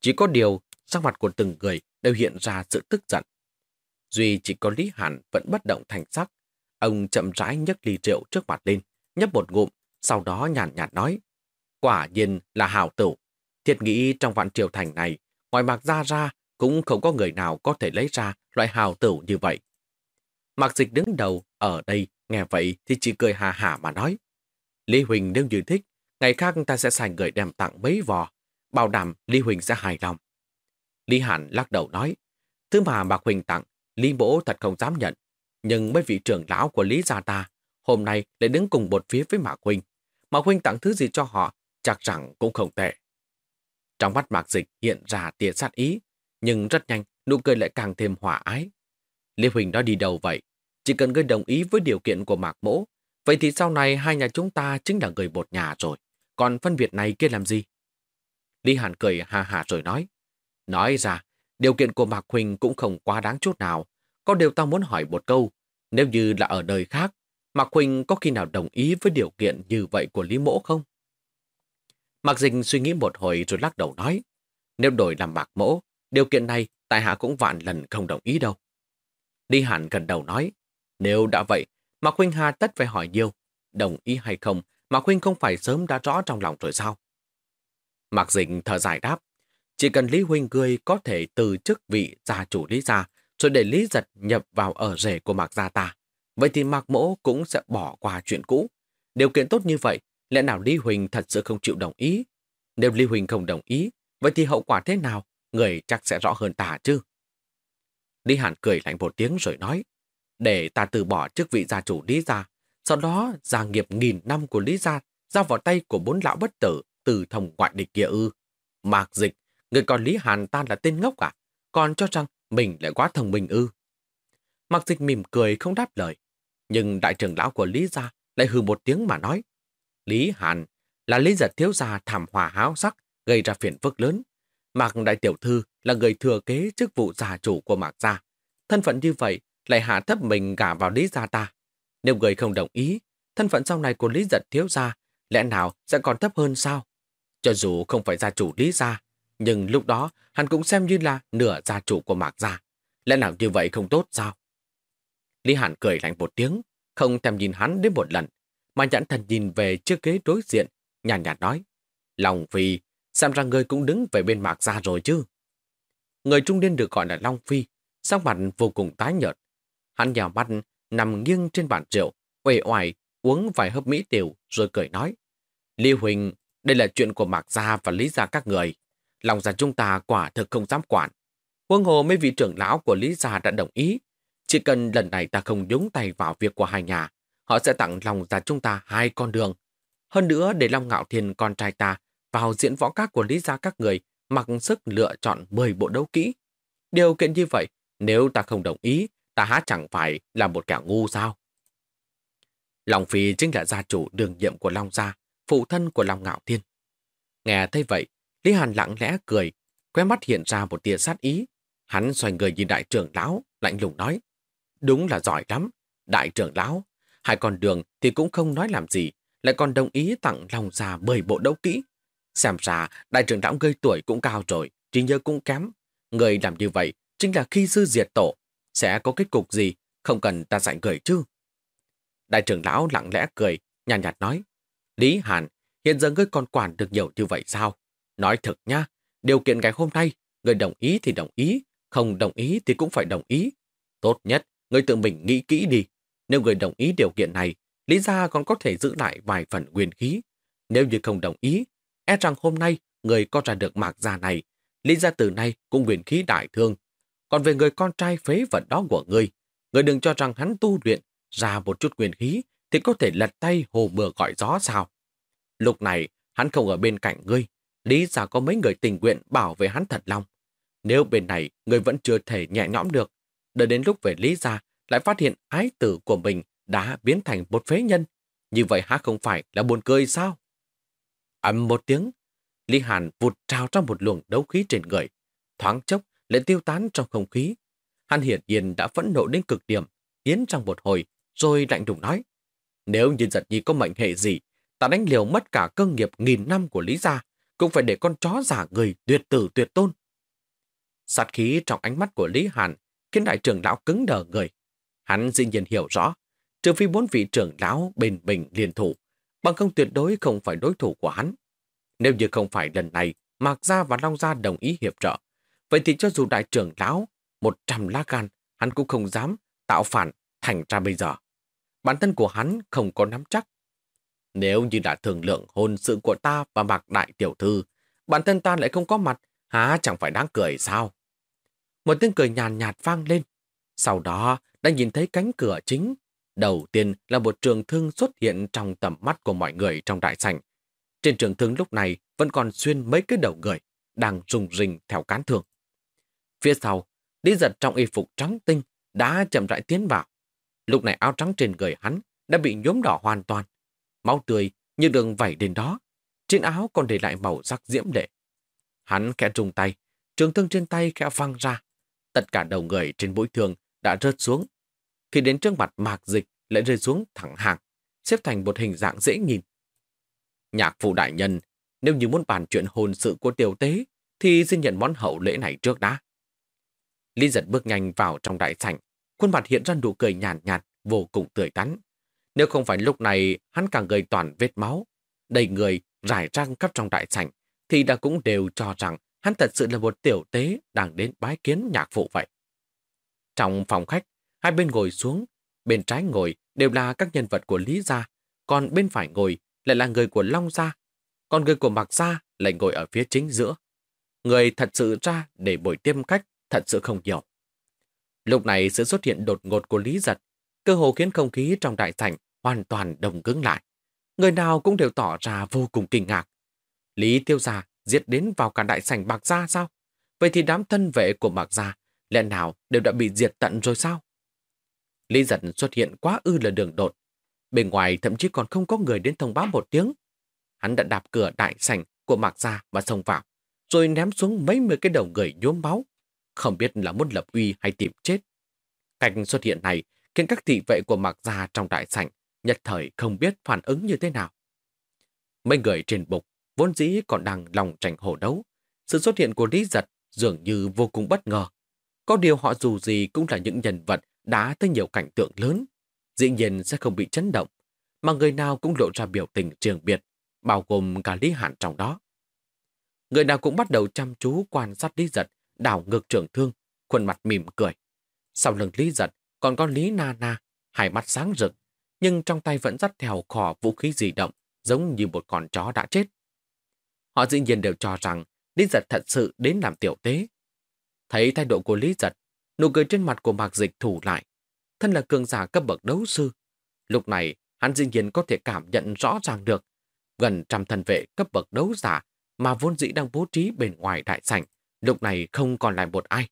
A: Chỉ có điều, sắc mặt của từng người đều hiện ra sự tức giận. Duy chỉ có Lý Hàn vẫn bất động thành sắc. Ông chậm rãi nhấc ly rượu trước mặt lên, nhấp một ngụm, sau đó nhàn nhạt, nói. Quả nhiên là hào tử. Thiệt nghĩ trong vạn triều thành này, ngoài mạc ra ra, cũng không có người nào có thể lấy ra loại hào tử như vậy. Mạc dịch đứng đầu, ở đây, nghe vậy thì chỉ cười hà hả mà nói. Lý Huỳnh nếu như thích, ngày khác ta sẽ sành người đem tặng mấy vò, bảo đảm Lý Huỳnh sẽ hài lòng. Lý Hàn lắc đầu nói, thứ mà Mạc Huỳnh tặng, Lý Bỗ thật không dám nhận, nhưng mấy vị trưởng lão của Lý gia ta hôm nay lại đứng cùng một phía với Mạc Huỳnh. Mạc Huỳnh tặng thứ gì cho họ, chắc rằng cũng không tệ. Trong mắt Mạc Dịch hiện ra tia sát ý, nhưng rất nhanh nụ cười lại càng thêm hòa ái. Lý Huỳnh đó đi đâu vậy? Chỉ cần ngươi đồng ý với điều kiện của Mạc Mỗ, vậy thì sau này hai nhà chúng ta chính là người một nhà rồi. Còn phân biệt này kia làm gì? Lý Hàn cười hà hà rồi nói. Nói ra, điều kiện của Mạc Huỳnh cũng không quá đáng chút nào. Có điều ta muốn hỏi một câu. Nếu như là ở đời khác, Mạc Huỳnh có khi nào đồng ý với điều kiện như vậy của Lý Mỗ không? Mạc Dịch suy nghĩ một hồi rồi lắc đầu nói. Nếu đổi làm Mạc Mỗ, điều kiện này tại hạ cũng vạn lần không đồng ý đâu. Lý Hàn gần đầu nói. Nếu đã vậy, Mạc Huynh hà tất phải hỏi nhiều. Đồng ý hay không, Mạc Huynh không phải sớm đã rõ trong lòng rồi sao? Mạc Dĩnh thở dài đáp. Chỉ cần Lý Huynh cười có thể từ chức vị gia chủ Lý gia, rồi để Lý giật nhập vào ở rể của Mạc gia ta. Vậy thì Mạc Mỗ cũng sẽ bỏ qua chuyện cũ. Điều kiện tốt như vậy, lẽ nào Lý Huỳnh thật sự không chịu đồng ý? Nếu Lý Huỳnh không đồng ý, vậy thì hậu quả thế nào? Người chắc sẽ rõ hơn ta chứ. Lý Hàn cười lạnh một tiếng rồi nói, để ta từ bỏ chức vị gia chủ Lý Gia, sau đó gia nghiệp nghìn năm của Lý Gia giao vào tay của bốn lão bất tử từ thông ngoại địch kia ư. Mạc dịch, người còn Lý Hàn ta là tên ngốc à? Còn cho rằng mình lại quá thông minh ư. Mạc dịch mỉm cười không đáp lời. Nhưng đại trưởng lão của Lý Gia lại hừ một tiếng mà nói. Lý Hàn là Lý giật thiếu gia thảm hòa háo sắc, gây ra phiền phức lớn. Mạc đại tiểu thư là người thừa kế chức vụ gia chủ của Mạc Gia. Thân phận như vậy lại hạ thấp mình gả vào Lý Gia ta. Nếu người không đồng ý, thân phận sau này của Lý giật thiếu gia lẽ nào sẽ còn thấp hơn sao? Cho dù không phải gia chủ Lý Gia, nhưng lúc đó hắn cũng xem như là nửa gia chủ của Mạc Gia. Lẽ nào như vậy không tốt sao? Lý Hàn cười lạnh một tiếng, không thèm nhìn hắn đến một lần, mà nhãn thần nhìn về chiếc ghế đối diện, nhàn nhạt, nhạt nói. lòng vì xem ra người cũng đứng về bên Mạc Gia rồi chứ. Người trung niên được gọi là Long Phi, sắc mặt vô cùng tái nhợt. Hắn nhào mắt, nằm nghiêng trên bàn rượu, uể oải uống vài hớp mỹ tiểu rồi cười nói. Lý Huỳnh, đây là chuyện của Mạc Gia và Lý Gia các người. Lòng gia chúng ta quả thực không dám quản. Huống hồ mấy vị trưởng lão của Lý Gia đã đồng ý. Chỉ cần lần này ta không nhúng tay vào việc của hai nhà, họ sẽ tặng lòng gia chúng ta hai con đường. Hơn nữa để Long Ngạo Thiên con trai ta vào diễn võ các của Lý Gia các người mặc sức lựa chọn 10 bộ đấu kỹ. Điều kiện như vậy, nếu ta không đồng ý, ta há chẳng phải là một kẻ ngu sao? Long Phi chính là gia chủ đường nhiệm của Long Gia, phụ thân của Long Ngạo Thiên. Nghe thấy vậy, Lý Hàn lặng lẽ cười, quét mắt hiện ra một tia sát ý. Hắn xoay người nhìn đại trưởng lão, lạnh lùng nói. Đúng là giỏi lắm, đại trưởng lão. Hai con đường thì cũng không nói làm gì, lại còn đồng ý tặng Long Gia 10 bộ đấu kỹ. Xem ra, đại trưởng lão gây tuổi cũng cao rồi, trí nhớ cũng kém. Người làm như vậy chính là khi sư diệt tổ. Sẽ có kết cục gì, không cần ta dạy người chứ. Đại trưởng lão lặng lẽ cười, nhàn nhạt, nhạt nói. Lý Hàn, hiện giờ ngươi còn quản được nhiều như vậy sao? Nói thật nha, điều kiện ngày hôm nay, người đồng ý thì đồng ý, không đồng ý thì cũng phải đồng ý. Tốt nhất, người tự mình nghĩ kỹ đi. Nếu người đồng ý điều kiện này, Lý gia còn có thể giữ lại vài phần quyền khí. Nếu như không đồng ý, e rằng hôm nay người có ra được mạc già này, Lý gia từ nay cũng quyền khí đại thương. Còn về người con trai phế vật đó của người, người đừng cho rằng hắn tu luyện ra một chút quyền khí thì có thể lật tay hồ mưa gọi gió sao. Lúc này, hắn không ở bên cạnh ngươi, lý ra có mấy người tình nguyện bảo vệ hắn thật lòng. Nếu bên này người vẫn chưa thể nhẹ nhõm được, đợi đến lúc về lý ra lại phát hiện ái tử của mình đã biến thành một phế nhân. Như vậy há không phải là buồn cười sao? Ầm một tiếng, Lý Hàn vụt trào trong một luồng đấu khí trên người, thoáng chốc lại tiêu tán trong không khí. Hắn hiển nhiên đã phẫn nộ đến cực điểm, yến trong một hồi, rồi lạnh lùng nói. Nếu như giật nhi có mệnh hệ gì, ta đánh liều mất cả cơ nghiệp nghìn năm của Lý Gia, cũng phải để con chó giả người tuyệt tử tuyệt tôn. Sát khí trong ánh mắt của Lý Hàn khiến đại trưởng lão cứng đờ người. Hắn dĩ nhiên hiểu rõ, trừ phi bốn vị trưởng lão bền bình liên thủ, bằng không tuyệt đối không phải đối thủ của hắn. Nếu như không phải lần này Mạc Gia và Long Gia đồng ý hiệp trợ, vậy thì cho dù đại trưởng lão một trăm lá gan, hắn cũng không dám tạo phản thành ra bây giờ bản thân của hắn không có nắm chắc. Nếu như đã thường lượng hôn sự của ta và Mạc Đại Tiểu Thư, bản thân ta lại không có mặt, há chẳng phải đáng cười sao? Một tiếng cười nhàn nhạt vang lên. Sau đó, đã nhìn thấy cánh cửa chính. Đầu tiên là một trường thương xuất hiện trong tầm mắt của mọi người trong đại sảnh. Trên trường thương lúc này vẫn còn xuyên mấy cái đầu người, đang rùng rình theo cán thương. Phía sau, đi giật trong y phục trắng tinh, đã chậm rãi tiến vào. Lúc này áo trắng trên người hắn đã bị nhuốm đỏ hoàn toàn. Máu tươi như đường vẩy đến đó. Trên áo còn để lại màu sắc diễm lệ. Hắn khẽ trùng tay, trường thương trên tay khẽ văng ra. Tất cả đầu người trên mũi thương đã rớt xuống. Khi đến trước mặt mạc dịch lại rơi xuống thẳng hàng, xếp thành một hình dạng dễ nhìn. Nhạc phụ đại nhân, nếu như muốn bàn chuyện hôn sự của tiểu tế, thì xin nhận món hậu lễ này trước đã. Lý giật bước nhanh vào trong đại sảnh, khuôn mặt hiện ra nụ cười nhàn nhạt, nhạt, vô cùng tươi tắn. Nếu không phải lúc này hắn càng gây toàn vết máu, đầy người rải răng khắp trong đại sảnh, thì đã cũng đều cho rằng hắn thật sự là một tiểu tế đang đến bái kiến nhạc phụ vậy. Trong phòng khách, hai bên ngồi xuống, bên trái ngồi đều là các nhân vật của Lý Gia, còn bên phải ngồi lại là người của Long Gia, còn người của Mạc Gia lại ngồi ở phía chính giữa. Người thật sự ra để buổi tiêm cách thật sự không nhiều. Lúc này sự xuất hiện đột ngột của Lý Giật, cơ hồ khiến không khí trong đại sảnh hoàn toàn đồng cứng lại. Người nào cũng đều tỏ ra vô cùng kinh ngạc. Lý Tiêu Gia giết đến vào cả đại sảnh Mạc Gia sao? Vậy thì đám thân vệ của Mạc Gia lẽ nào đều đã bị diệt tận rồi sao? Lý giật xuất hiện quá ư là đường đột. Bên ngoài thậm chí còn không có người đến thông báo một tiếng. Hắn đã đạp cửa đại sảnh của Mạc Gia và xông vào, rồi ném xuống mấy mươi cái đầu người nhuốm máu. Không biết là muốn lập uy hay tìm chết. Cảnh xuất hiện này khiến các thị vệ của Mạc Gia trong đại sảnh nhất thời không biết phản ứng như thế nào. Mấy người trên bục vốn dĩ còn đang lòng tranh hổ đấu. Sự xuất hiện của Lý Giật dường như vô cùng bất ngờ. Có điều họ dù gì cũng là những nhân vật đã tới nhiều cảnh tượng lớn, dĩ nhiên sẽ không bị chấn động, mà người nào cũng lộ ra biểu tình trường biệt, bao gồm cả Lý hàn trong đó. Người nào cũng bắt đầu chăm chú quan sát Lý Giật, đảo ngược trường thương, khuôn mặt mỉm cười. Sau lưng Lý Giật còn có Lý Na Na, hai mắt sáng rực, nhưng trong tay vẫn dắt theo khỏ vũ khí di động, giống như một con chó đã chết. Họ dĩ nhiên đều cho rằng Lý Giật thật sự đến làm tiểu tế. Thấy thái độ của Lý Giật, nụ cười trên mặt của Mạc Dịch thủ lại. Thân là cường giả cấp bậc đấu sư. Lúc này, hắn dĩ nhiên có thể cảm nhận rõ ràng được. Gần trăm thần vệ cấp bậc đấu giả mà vốn dĩ đang bố trí bên ngoài đại sảnh, lúc này không còn lại một ai.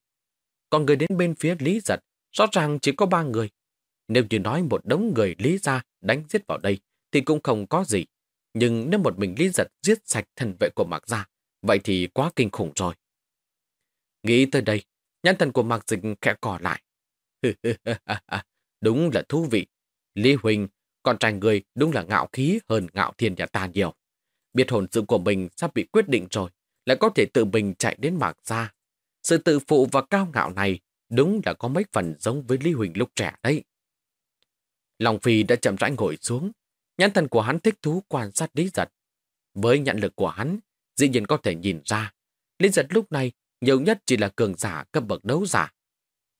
A: Còn người đến bên phía Lý Giật, rõ ràng chỉ có ba người. Nếu như nói một đống người Lý ra đánh giết vào đây, thì cũng không có gì. Nhưng nếu một mình Lý Giật giết sạch thần vệ của Mạc Gia, vậy thì quá kinh khủng rồi. Nghĩ tới đây, nhãn thần của Mạc Dịch khẽ cỏ lại. đúng là thú vị. Lý Huỳnh, con trai người đúng là ngạo khí hơn ngạo thiên nhà ta nhiều. Biết hồn sự của mình sắp bị quyết định rồi, lại có thể tự mình chạy đến Mạc ra. Sự tự phụ và cao ngạo này đúng là có mấy phần giống với Lý Huỳnh lúc trẻ đấy. Lòng Phi đã chậm rãi ngồi xuống, nhãn thần của hắn thích thú quan sát Lý Giật. Với nhận lực của hắn, dĩ nhiên có thể nhìn ra, Lý Giật lúc này nhiều nhất chỉ là cường giả cấp bậc đấu giả.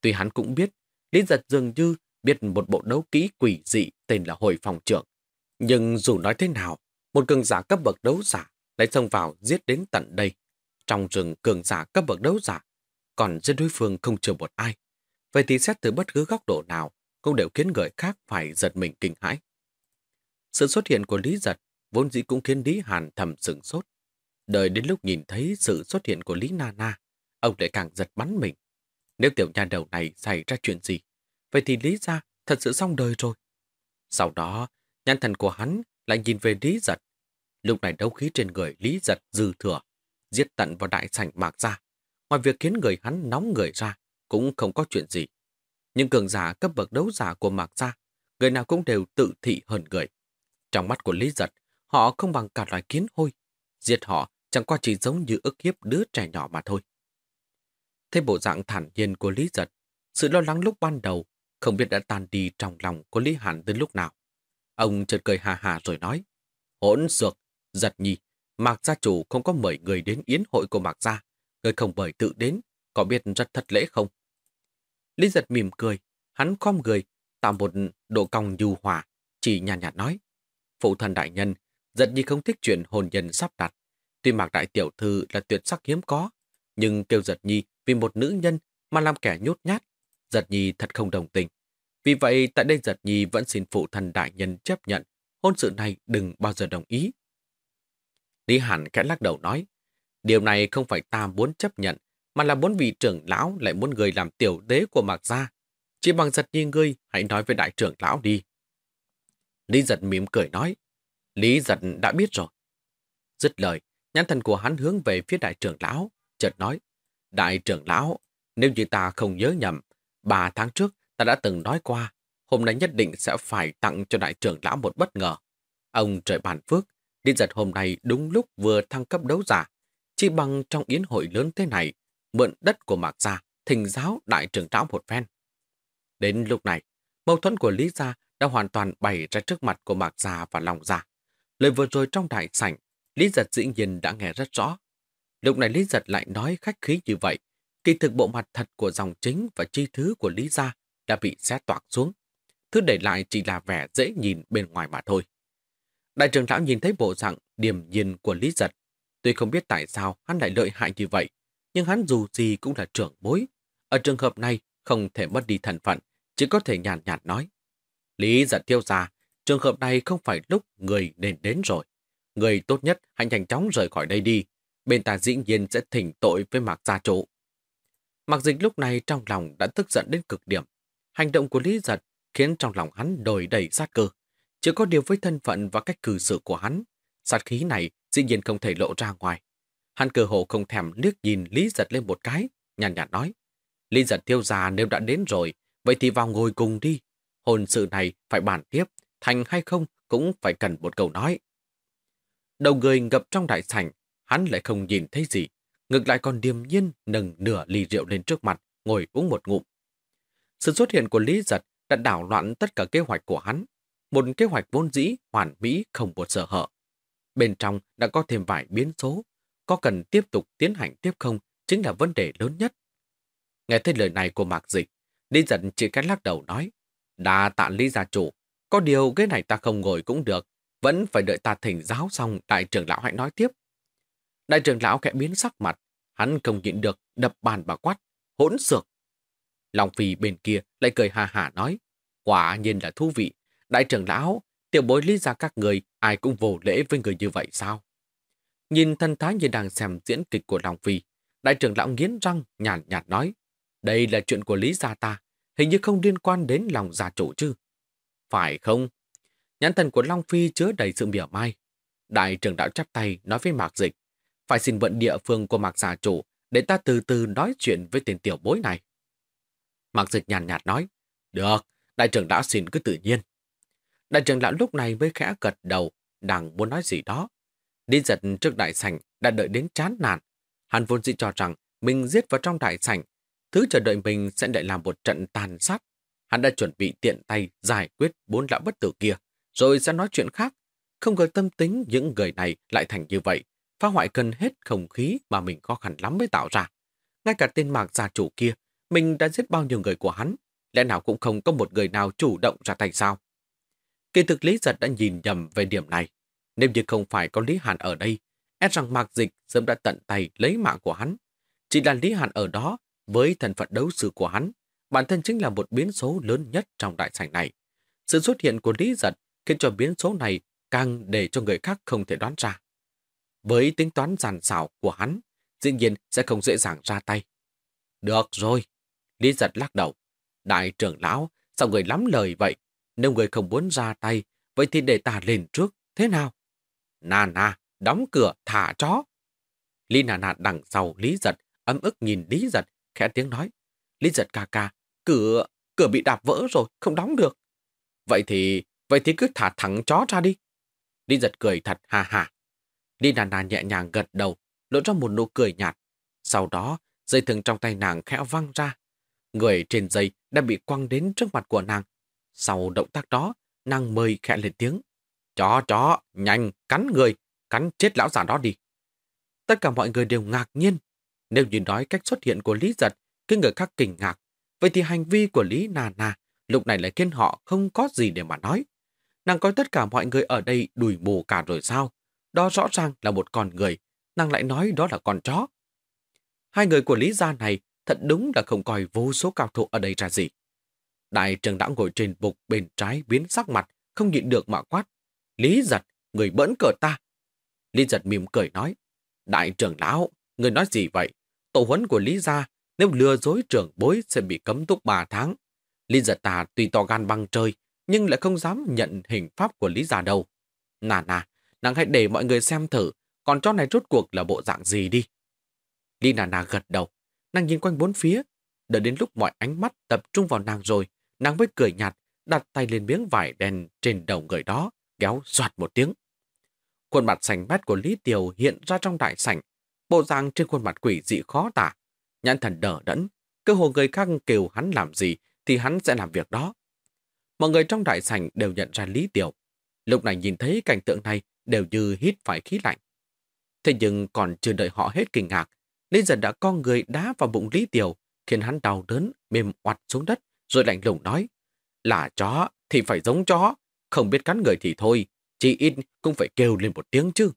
A: Tuy hắn cũng biết, Lý Giật dường như biết một bộ đấu kỹ quỷ dị tên là hồi phòng trưởng. Nhưng dù nói thế nào, một cường giả cấp bậc đấu giả lại xông vào giết đến tận đây. Trong rừng cường giả cấp bậc đấu giả, còn giết đối phương không chừa một ai. Vậy thì xét từ bất cứ góc độ nào, cũng đều khiến người khác phải giật mình kinh hãi. Sự xuất hiện của Lý Giật vốn dĩ cũng khiến Lý Hàn thầm sừng sốt. Đợi đến lúc nhìn thấy sự xuất hiện của Lý Na Na, ông lại càng giật bắn mình. Nếu tiểu nhà đầu này xảy ra chuyện gì, vậy thì Lý ra thật sự xong đời rồi. Sau đó, nhãn thần của hắn lại nhìn về Lý giật. Lúc này đấu khí trên người Lý giật dư thừa, giết tận vào đại sảnh mạc ra. Ngoài việc khiến người hắn nóng người ra, cũng không có chuyện gì. Nhưng cường giả cấp bậc đấu giả của mạc ra, người nào cũng đều tự thị hơn người. Trong mắt của Lý giật, họ không bằng cả loài kiến hôi. Giết họ chẳng qua chỉ giống như ức hiếp đứa trẻ nhỏ mà thôi. Thấy bộ dạng thản nhiên của Lý Giật, sự lo lắng lúc ban đầu không biết đã tan đi trong lòng của Lý Hàn đến lúc nào. Ông chợt cười hà hà rồi nói, hỗn xược, giật nhi, Mạc gia chủ không có mời người đến yến hội của Mạc gia, người không mời tự đến, có biết rất thật lễ không? Lý giật mỉm cười, hắn khom người, tạo một độ cong nhu hòa, chỉ nhàn nhạt, nhạt nói. Phụ thần đại nhân, giật nhi không thích chuyện hồn nhân sắp đặt. Tuy Mạc đại tiểu thư là tuyệt sắc hiếm có, nhưng kêu giật nhi vì một nữ nhân mà làm kẻ nhút nhát. Giật nhi thật không đồng tình. Vì vậy, tại đây giật nhi vẫn xin phụ thần đại nhân chấp nhận hôn sự này đừng bao giờ đồng ý. Lý Hàn kẽ lắc đầu nói, điều này không phải ta muốn chấp nhận, mà là muốn vị trưởng lão lại muốn người làm tiểu đế của Mạc Gia. Chỉ bằng giật nhi ngươi, hãy nói với đại trưởng lão đi. Lý giật mỉm cười nói, Lý giật đã biết rồi. Dứt lời, nhãn thần của hắn hướng về phía đại trưởng lão, chợt nói, Đại trưởng lão, nếu như ta không nhớ nhầm, ba tháng trước ta đã từng nói qua, hôm nay nhất định sẽ phải tặng cho đại trưởng lão một bất ngờ. Ông trời bàn phước, đi giật hôm nay đúng lúc vừa thăng cấp đấu giả, chỉ bằng trong yến hội lớn thế này, mượn đất của Mạc Gia, thình giáo đại trưởng lão một phen. Đến lúc này, mâu thuẫn của Lý Gia đã hoàn toàn bày ra trước mặt của Mạc Gia và Long Gia. Lời vừa rồi trong đại sảnh, Lý Giật dĩ nhiên đã nghe rất rõ. Lúc này Lý Giật lại nói khách khí như vậy, kỳ thực bộ mặt thật của dòng chính và chi thứ của Lý Gia đã bị xé toạc xuống. Thứ để lại chỉ là vẻ dễ nhìn bên ngoài mà thôi. Đại trưởng lão nhìn thấy bộ dạng điềm nhiên của Lý Giật. Tuy không biết tại sao hắn lại lợi hại như vậy, nhưng hắn dù gì cũng là trưởng bối. Ở trường hợp này, không thể mất đi thần phận, chỉ có thể nhàn nhạt, nói. Lý giật tiêu ra, trường hợp này không phải lúc người nên đến rồi. Người tốt nhất hãy nhanh chóng rời khỏi đây đi. Bên ta dĩ nhiên sẽ thỉnh tội với mạc gia chủ. Mạc dịch lúc này trong lòng đã tức giận đến cực điểm. Hành động của Lý giật khiến trong lòng hắn đổi đầy sát cơ. Chỉ có điều với thân phận và cách cư xử của hắn, sát khí này dĩ nhiên không thể lộ ra ngoài. Hắn cơ hồ không thèm liếc nhìn Lý giật lên một cái, nhàn nhạt nói. Lý giật thiêu già nếu đã đến rồi, vậy thì vào ngồi cùng đi. Hồn sự này phải bàn tiếp, thành hay không cũng phải cần một câu nói. Đầu người ngập trong đại sảnh, hắn lại không nhìn thấy gì. Ngược lại còn điềm nhiên nâng nửa ly rượu lên trước mặt, ngồi uống một ngụm. Sự xuất hiện của Lý Giật đã đảo loạn tất cả kế hoạch của hắn. Một kế hoạch vốn dĩ, hoàn mỹ, không một sở hở. Bên trong đã có thêm vài biến số. Có cần tiếp tục tiến hành tiếp không chính là vấn đề lớn nhất. Nghe thấy lời này của Mạc Dịch, Lý Giật chỉ cách lắc đầu nói, đã tạ Lý gia chủ, có điều cái này ta không ngồi cũng được, vẫn phải đợi ta thỉnh giáo xong đại trưởng lão hãy nói tiếp. Đại trưởng lão kẽ biến sắc mặt, hắn không nhịn được đập bàn bà quát, hỗn xược. Long Phi bên kia lại cười hà hà nói, quả nhiên là thú vị. Đại trưởng lão, tiểu bối lý ra các người, ai cũng vô lễ với người như vậy sao? Nhìn thân thái như đang xem diễn kịch của Long Phi, đại trưởng lão nghiến răng, nhàn nhạt, nhạt nói, đây là chuyện của lý gia ta, hình như không liên quan đến lòng gia chủ chứ. Phải không? Nhãn thần của Long Phi chứa đầy sự mỉa mai. Đại trưởng đạo chắp tay nói với Mạc Dịch, phải xin vận địa phương của Mạc giả chủ để ta từ từ nói chuyện với tên tiểu bối này. Mạc Dịch nhàn nhạt, nói, được, đại trưởng lão xin cứ tự nhiên. Đại trưởng lão lúc này mới khẽ gật đầu, đang muốn nói gì đó. Đi giật trước đại sảnh đã đợi đến chán nản. Hắn vốn dĩ cho rằng mình giết vào trong đại sảnh, thứ chờ đợi mình sẽ lại làm một trận tàn sát. Hắn đã chuẩn bị tiện tay giải quyết bốn lão bất tử kia, rồi sẽ nói chuyện khác. Không ngờ tâm tính những người này lại thành như vậy, phá hoại gần hết không khí mà mình khó khăn lắm mới tạo ra. Ngay cả tên mạc gia chủ kia mình đã giết bao nhiêu người của hắn, lẽ nào cũng không có một người nào chủ động ra tay sao? Kỳ thực Lý Giật đã nhìn nhầm về điểm này. Nếu như không phải có Lý Hàn ở đây, e rằng Mạc Dịch sớm đã tận tay lấy mạng của hắn. Chỉ là Lý Hàn ở đó, với thần phận đấu sư của hắn, bản thân chính là một biến số lớn nhất trong đại sảnh này. Sự xuất hiện của Lý Giật khiến cho biến số này càng để cho người khác không thể đoán ra. Với tính toán giàn xảo của hắn, dĩ nhiên sẽ không dễ dàng ra tay. Được rồi, Lý giật lắc đầu. Đại trưởng lão, sao người lắm lời vậy? Nếu người không muốn ra tay, vậy thì để ta lên trước, thế nào? Nà nà, đóng cửa, thả chó. Lý nà nà đằng sau Lý giật, ấm ức nhìn Lý giật, khẽ tiếng nói. Lý giật ca ca, cửa, cửa bị đạp vỡ rồi, không đóng được. Vậy thì, vậy thì cứ thả thẳng chó ra đi. Lý giật cười thật hà hà. Lý nà nà nhẹ nhàng gật đầu, lộ ra một nụ cười nhạt. Sau đó, dây thừng trong tay nàng khẽ văng ra. Người trên dây đã bị quăng đến trước mặt của nàng. Sau động tác đó, nàng mời khẽ lên tiếng. Chó, chó, nhanh, cắn người, cắn chết lão già đó đi. Tất cả mọi người đều ngạc nhiên. Nếu như nói cách xuất hiện của Lý Giật khiến người khác kinh ngạc, vậy thì hành vi của Lý Nà Nà lúc này lại khiến họ không có gì để mà nói. Nàng coi tất cả mọi người ở đây đùi mù cả rồi sao? Đó rõ ràng là một con người, nàng lại nói đó là con chó. Hai người của Lý gia này thật đúng là không coi vô số cao thủ ở đây ra gì. Đại trưởng đã ngồi trên bục bên trái biến sắc mặt, không nhịn được mà quát. Lý giật, người bỡn cờ ta. Lý giật mỉm cười nói. Đại trưởng lão, người nói gì vậy? Tổ huấn của Lý gia, nếu lừa dối trưởng bối sẽ bị cấm túc 3 tháng. Lý giật ta tuy to gan băng trời, nhưng lại không dám nhận hình pháp của Lý gia đâu. Nà nà, nàng hãy để mọi người xem thử, còn chó này rốt cuộc là bộ dạng gì đi. Lina nà nà gật đầu, nàng nhìn quanh bốn phía, đợi đến lúc mọi ánh mắt tập trung vào nàng rồi, nàng mới cười nhạt, đặt tay lên miếng vải đen trên đầu người đó, kéo soạt một tiếng. Khuôn mặt sành bét của Lý Tiều hiện ra trong đại sảnh, bộ dạng trên khuôn mặt quỷ dị khó tả, nhãn thần đờ đẫn, cơ hồ người khác kêu hắn làm gì thì hắn sẽ làm việc đó. Mọi người trong đại sảnh đều nhận ra Lý Tiều. Lúc này nhìn thấy cảnh tượng này đều như hít phải khí lạnh. Thế nhưng còn chưa đợi họ hết kinh ngạc, Lý dần đã con người đá vào bụng Lý Tiểu, khiến hắn đau đớn, mềm oặt xuống đất, rồi lạnh lùng nói, là chó thì phải giống chó, không biết cắn người thì thôi, chỉ ít cũng phải kêu lên một tiếng chứ.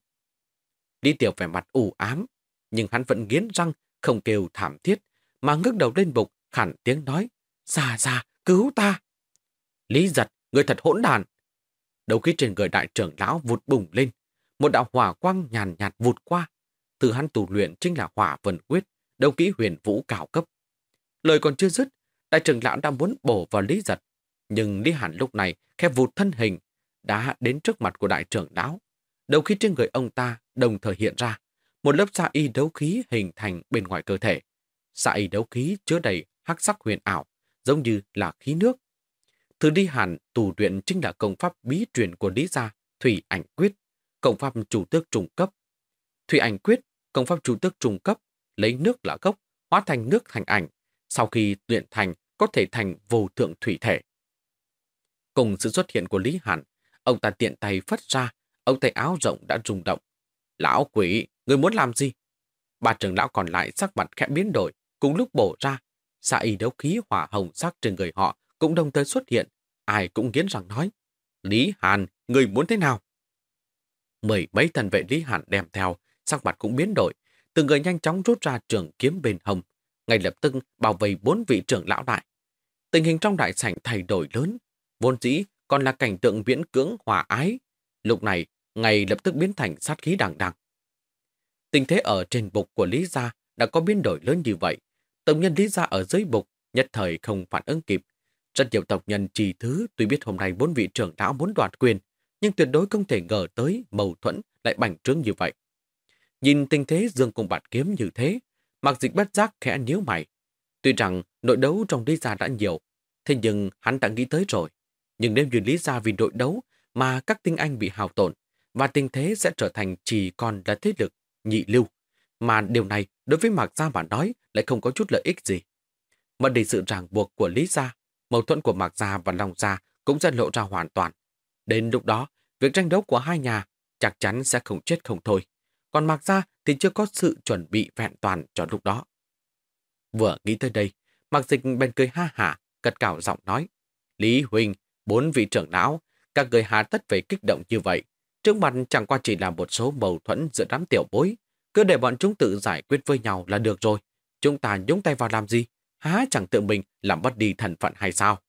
A: Lý Tiểu vẻ mặt u ám, nhưng hắn vẫn nghiến răng, không kêu thảm thiết, mà ngước đầu lên bục, khẳng tiếng nói, Xa xa, cứu ta! Lý giật, người thật hỗn đàn. Đầu khí trên người đại trưởng lão vụt bùng lên. Một đạo hỏa quang nhàn nhạt vụt qua. Từ hắn tù luyện chính là hỏa vần quyết, đầu kỹ huyền vũ cao cấp. Lời còn chưa dứt, đại trưởng lão đã muốn bổ vào Lý giật. Nhưng Lý Hàn lúc này khép vụt thân hình, đã đến trước mặt của đại trưởng lão. Đầu khí trên người ông ta đồng thời hiện ra, một lớp xa y đấu khí hình thành bên ngoài cơ thể. Xa y đấu khí chứa đầy hắc sắc huyền ảo, giống như là khí nước. Thứ đi hẳn tù luyện chính là công pháp bí truyền của Lý Gia, Thủy Ảnh Quyết, công pháp chủ tước trung cấp. Thủy Ảnh Quyết, công pháp chủ tước trung cấp, lấy nước là gốc, hóa thành nước thành ảnh. Sau khi luyện thành, có thể thành vô thượng thủy thể. Cùng sự xuất hiện của Lý Hàn, ông ta tiện tay phất ra, ông tay áo rộng đã rung động. Lão quỷ, người muốn làm gì? Ba trưởng lão còn lại sắc mặt khẽ biến đổi, cùng lúc bổ ra. Xạ y đấu khí hỏa hồng sắc trên người họ cũng đồng thời xuất hiện. Ai cũng nghiến rằng nói. Lý Hàn, người muốn thế nào? Mười mấy thần vệ Lý Hàn đem theo, sắc mặt cũng biến đổi. Từng người nhanh chóng rút ra trường kiếm bên hồng. Ngay lập tức bảo vệ bốn vị trưởng lão đại. Tình hình trong đại sảnh thay đổi lớn. Vốn dĩ còn là cảnh tượng viễn cưỡng hòa ái. Lúc này, ngay lập tức biến thành sát khí đằng đằng. Tình thế ở trên bục của Lý Gia đã có biến đổi lớn như vậy. Tổng nhân Lý Gia ở dưới bục nhất thời không phản ứng kịp. Rất nhiều tộc nhân trì thứ tuy biết hôm nay bốn vị trưởng lão muốn đoạt quyền, nhưng tuyệt đối không thể ngờ tới mâu thuẫn lại bành trướng như vậy. Nhìn tình thế dương cùng bạt kiếm như thế, mặc dịch bất giác khẽ nhíu mày. Tuy rằng nội đấu trong Lý Gia đã nhiều, thế nhưng hắn đã nghĩ tới rồi. Nhưng nếu như Lý Gia vì nội đấu mà các tinh anh bị hào tổn, và tình thế sẽ trở thành chỉ còn là thế lực nhị lưu. Mà điều này đối với Mạc Gia mà nói lại không có chút lợi ích gì. Mà để sự ràng buộc của Lý Gia, mâu thuẫn của Mạc Gia và Long Gia cũng dần lộ ra hoàn toàn. Đến lúc đó, việc tranh đấu của hai nhà chắc chắn sẽ không chết không thôi. Còn Mạc Gia thì chưa có sự chuẩn bị vẹn toàn cho lúc đó. Vừa nghĩ tới đây, Mạc Dịch bên cười ha hả, cất cào giọng nói. Lý Huỳnh, bốn vị trưởng lão, các người hà tất về kích động như vậy, Trước mặt chẳng qua chỉ là một số mâu thuẫn giữa đám tiểu bối. Cứ để bọn chúng tự giải quyết với nhau là được rồi. Chúng ta nhúng tay vào làm gì? Há chẳng tự mình làm mất đi thần phận hay sao?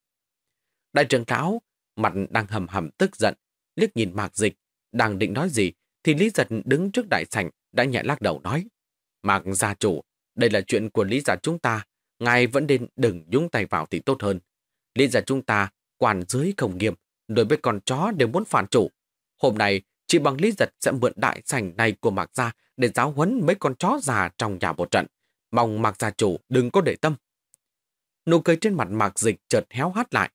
A: Đại trưởng lão, mặt đang hầm hầm tức giận, liếc nhìn mạc dịch, đang định nói gì, thì Lý Giật đứng trước đại sảnh đã nhẹ lắc đầu nói. Mạc gia chủ, đây là chuyện của Lý gia chúng ta, ngài vẫn nên đừng nhúng tay vào thì tốt hơn. Lý gia chúng ta, quản dưới không nghiêm, đối với con chó đều muốn phản chủ. Hôm nay, chỉ bằng lý giật sẽ mượn đại sảnh này của Mạc Gia để giáo huấn mấy con chó già trong nhà một trận. Mong Mạc Gia chủ đừng có để tâm. Nụ cười trên mặt Mạc Dịch chợt héo hắt lại.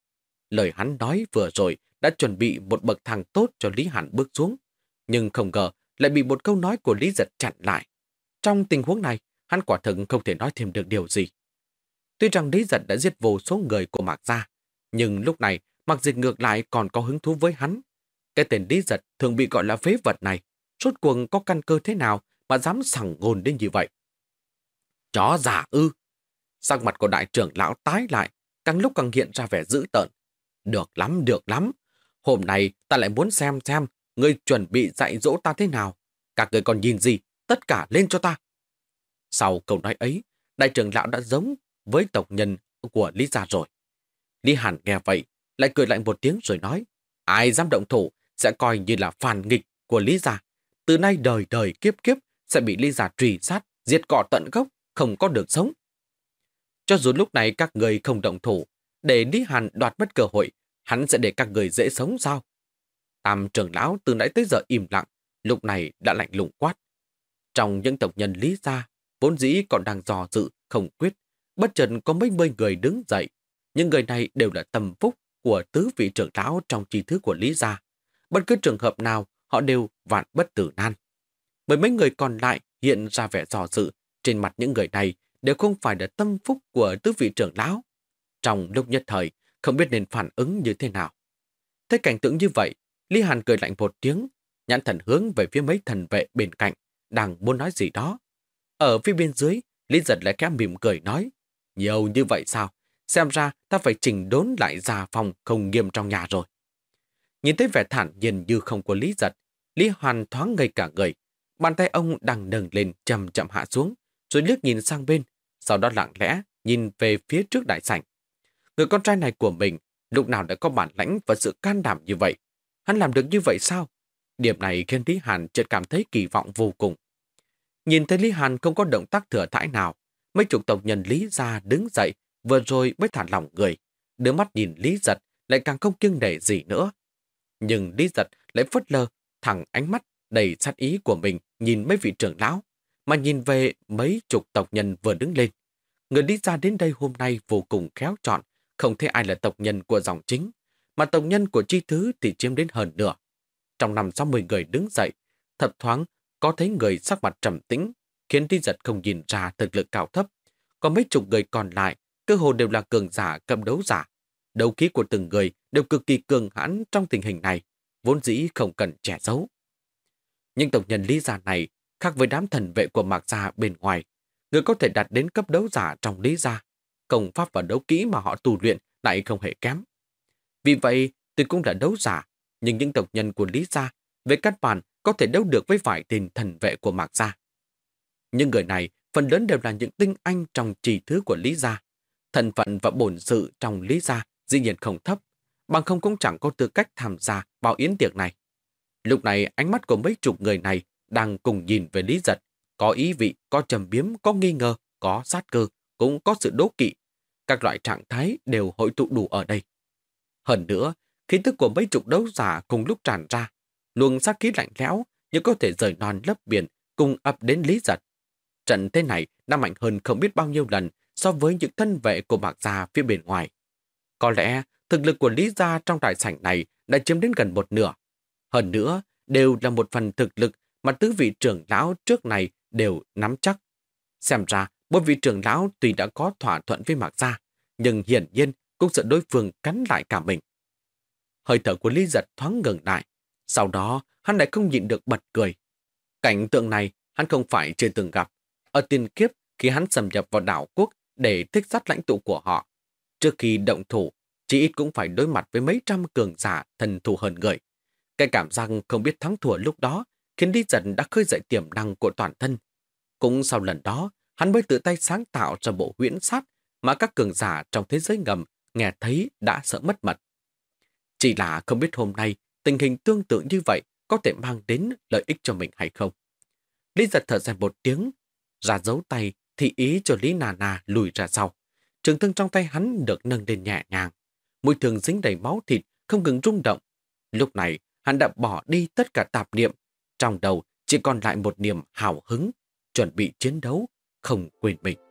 A: Lời hắn nói vừa rồi đã chuẩn bị một bậc thang tốt cho Lý Hàn bước xuống. Nhưng không ngờ lại bị một câu nói của Lý Giật chặn lại. Trong tình huống này, hắn quả thực không thể nói thêm được điều gì. Tuy rằng Lý Giật đã giết vô số người của Mạc Gia, nhưng lúc này Mạc Dịch ngược lại còn có hứng thú với hắn cái tên Lý Giật thường bị gọi là phế vật này, suốt cuộc có căn cơ thế nào mà dám sẳng ngôn đến như vậy? Chó giả ư! Sắc mặt của đại trưởng lão tái lại, càng lúc càng hiện ra vẻ dữ tợn. Được lắm, được lắm. Hôm nay ta lại muốn xem xem ngươi chuẩn bị dạy dỗ ta thế nào. Các người còn nhìn gì, tất cả lên cho ta. Sau câu nói ấy, đại trưởng lão đã giống với tộc nhân của Lý Gia rồi. Lý Hàn nghe vậy, lại cười lạnh một tiếng rồi nói, ai dám động thủ sẽ coi như là phản nghịch của Lý Gia. Từ nay đời đời kiếp kiếp sẽ bị Lý Gia truy sát, diệt cỏ tận gốc, không có được sống. Cho dù lúc này các người không động thủ, để Lý Hàn đoạt mất cơ hội, hắn sẽ để các người dễ sống sao? Tam trưởng lão từ nãy tới giờ im lặng, lúc này đã lạnh lùng quát. Trong những tộc nhân Lý Gia, vốn dĩ còn đang dò dự, không quyết, bất chợt có mấy mươi người đứng dậy. Những người này đều là tâm phúc của tứ vị trưởng lão trong trí thức của Lý Gia bất cứ trường hợp nào họ đều vạn bất tử nan. mấy mấy người còn lại hiện ra vẻ dò dự, trên mặt những người này đều không phải là tâm phúc của tứ vị trưởng lão. Trong lúc nhất thời, không biết nên phản ứng như thế nào. Thấy cảnh tượng như vậy, Lý Hàn cười lạnh một tiếng, nhãn thần hướng về phía mấy thần vệ bên cạnh, đang muốn nói gì đó. Ở phía bên dưới, Lý giật lại khẽ mỉm cười nói, nhiều như vậy sao? Xem ra ta phải chỉnh đốn lại già phòng không nghiêm trong nhà rồi. Nhìn thấy vẻ thản nhiên như không của Lý Giật, Lý Hoàn thoáng ngây cả người. Bàn tay ông đang nâng lên chậm chậm hạ xuống, rồi liếc nhìn sang bên, sau đó lặng lẽ nhìn về phía trước đại sảnh. Người con trai này của mình lúc nào đã có bản lãnh và sự can đảm như vậy. Hắn làm được như vậy sao? Điểm này khiến Lý Hàn chợt cảm thấy kỳ vọng vô cùng. Nhìn thấy Lý Hàn không có động tác thừa thãi nào, mấy chục tộc nhân Lý ra đứng dậy, vừa rồi mới thả lỏng người. Đứa mắt nhìn Lý giật lại càng không kiêng nể gì nữa. Nhưng Lý giật lại phớt lơ, thẳng ánh mắt đầy sát ý của mình nhìn mấy vị trưởng lão, mà nhìn về mấy chục tộc nhân vừa đứng lên. Người đi ra đến đây hôm nay vô cùng khéo chọn, không thấy ai là tộc nhân của dòng chính, mà tộc nhân của chi thứ thì chiếm đến hơn nửa. Trong năm sau 10 người đứng dậy, thập thoáng có thấy người sắc mặt trầm tĩnh, khiến đi giật không nhìn ra thực lực cao thấp. Có mấy chục người còn lại, cơ hồ đều là cường giả cầm đấu giả. Đấu khí của từng người đều cực kỳ cường hãn trong tình hình này, vốn dĩ không cần trẻ giấu. Nhưng tộc nhân lý gia này khác với đám thần vệ của mạc gia bên ngoài, người có thể đạt đến cấp đấu giả trong lý gia, công pháp và đấu kỹ mà họ tu luyện lại không hề kém. Vì vậy, tuy cũng là đấu giả, nhưng những tộc nhân của Lý Gia về căn bản có thể đấu được với vài tên thần vệ của Mạc Gia. Những người này phần lớn đều là những tinh anh trong trì thứ của Lý Gia. Thần phận và bổn sự trong Lý Gia dĩ nhiên không thấp, bằng không cũng chẳng có tư cách tham gia vào yến tiệc này. Lúc này ánh mắt của mấy chục người này đang cùng nhìn về Lý Giật, có ý vị, có trầm biếm, có nghi ngờ, có sát cơ, cũng có sự đố kỵ. Các loại trạng thái đều hội tụ đủ ở đây. Hơn nữa, khí tức của mấy chục đấu giả cùng lúc tràn ra, luồng sát khí lạnh lẽo như có thể rời non lấp biển cùng ập đến Lý Giật. Trận thế này đã mạnh hơn không biết bao nhiêu lần so với những thân vệ của Mạc Gia phía bên ngoài. Có lẽ thực lực của Lý Gia trong đại sảnh này đã chiếm đến gần một nửa. Hơn nữa, đều là một phần thực lực mà tứ vị trưởng lão trước này đều nắm chắc. Xem ra, bốn vị trưởng lão tuy đã có thỏa thuận với Mạc Gia, nhưng hiển nhiên cũng sợ đối phương cắn lại cả mình. Hơi thở của Lý Giật thoáng ngừng lại, sau đó hắn lại không nhịn được bật cười. Cảnh tượng này hắn không phải chưa từng gặp. Ở tiên kiếp khi hắn xâm nhập vào đảo quốc để thích sát lãnh tụ của họ. Trước khi động thủ, chỉ ít cũng phải đối mặt với mấy trăm cường giả thần thù hơn người. Cái cảm giác không biết thắng thua lúc đó khiến Lý Giật đã khơi dậy tiềm năng của toàn thân. Cũng sau lần đó, hắn mới tự tay sáng tạo ra bộ huyễn sát mà các cường giả trong thế giới ngầm nghe thấy đã sợ mất mật. Chỉ là không biết hôm nay tình hình tương tự như vậy có thể mang đến lợi ích cho mình hay không. Lý giật thở dài một tiếng, ra dấu tay thì ý cho Lý Nà Nà lùi ra sau. Trường thương trong tay hắn được nâng lên nhẹ nhàng. Mùi thường dính đầy máu thịt, không ngừng rung động. Lúc này, hắn đã bỏ đi tất cả tạp niệm. Trong đầu chỉ còn lại một niềm hào hứng, chuẩn bị chiến đấu, không quên mình.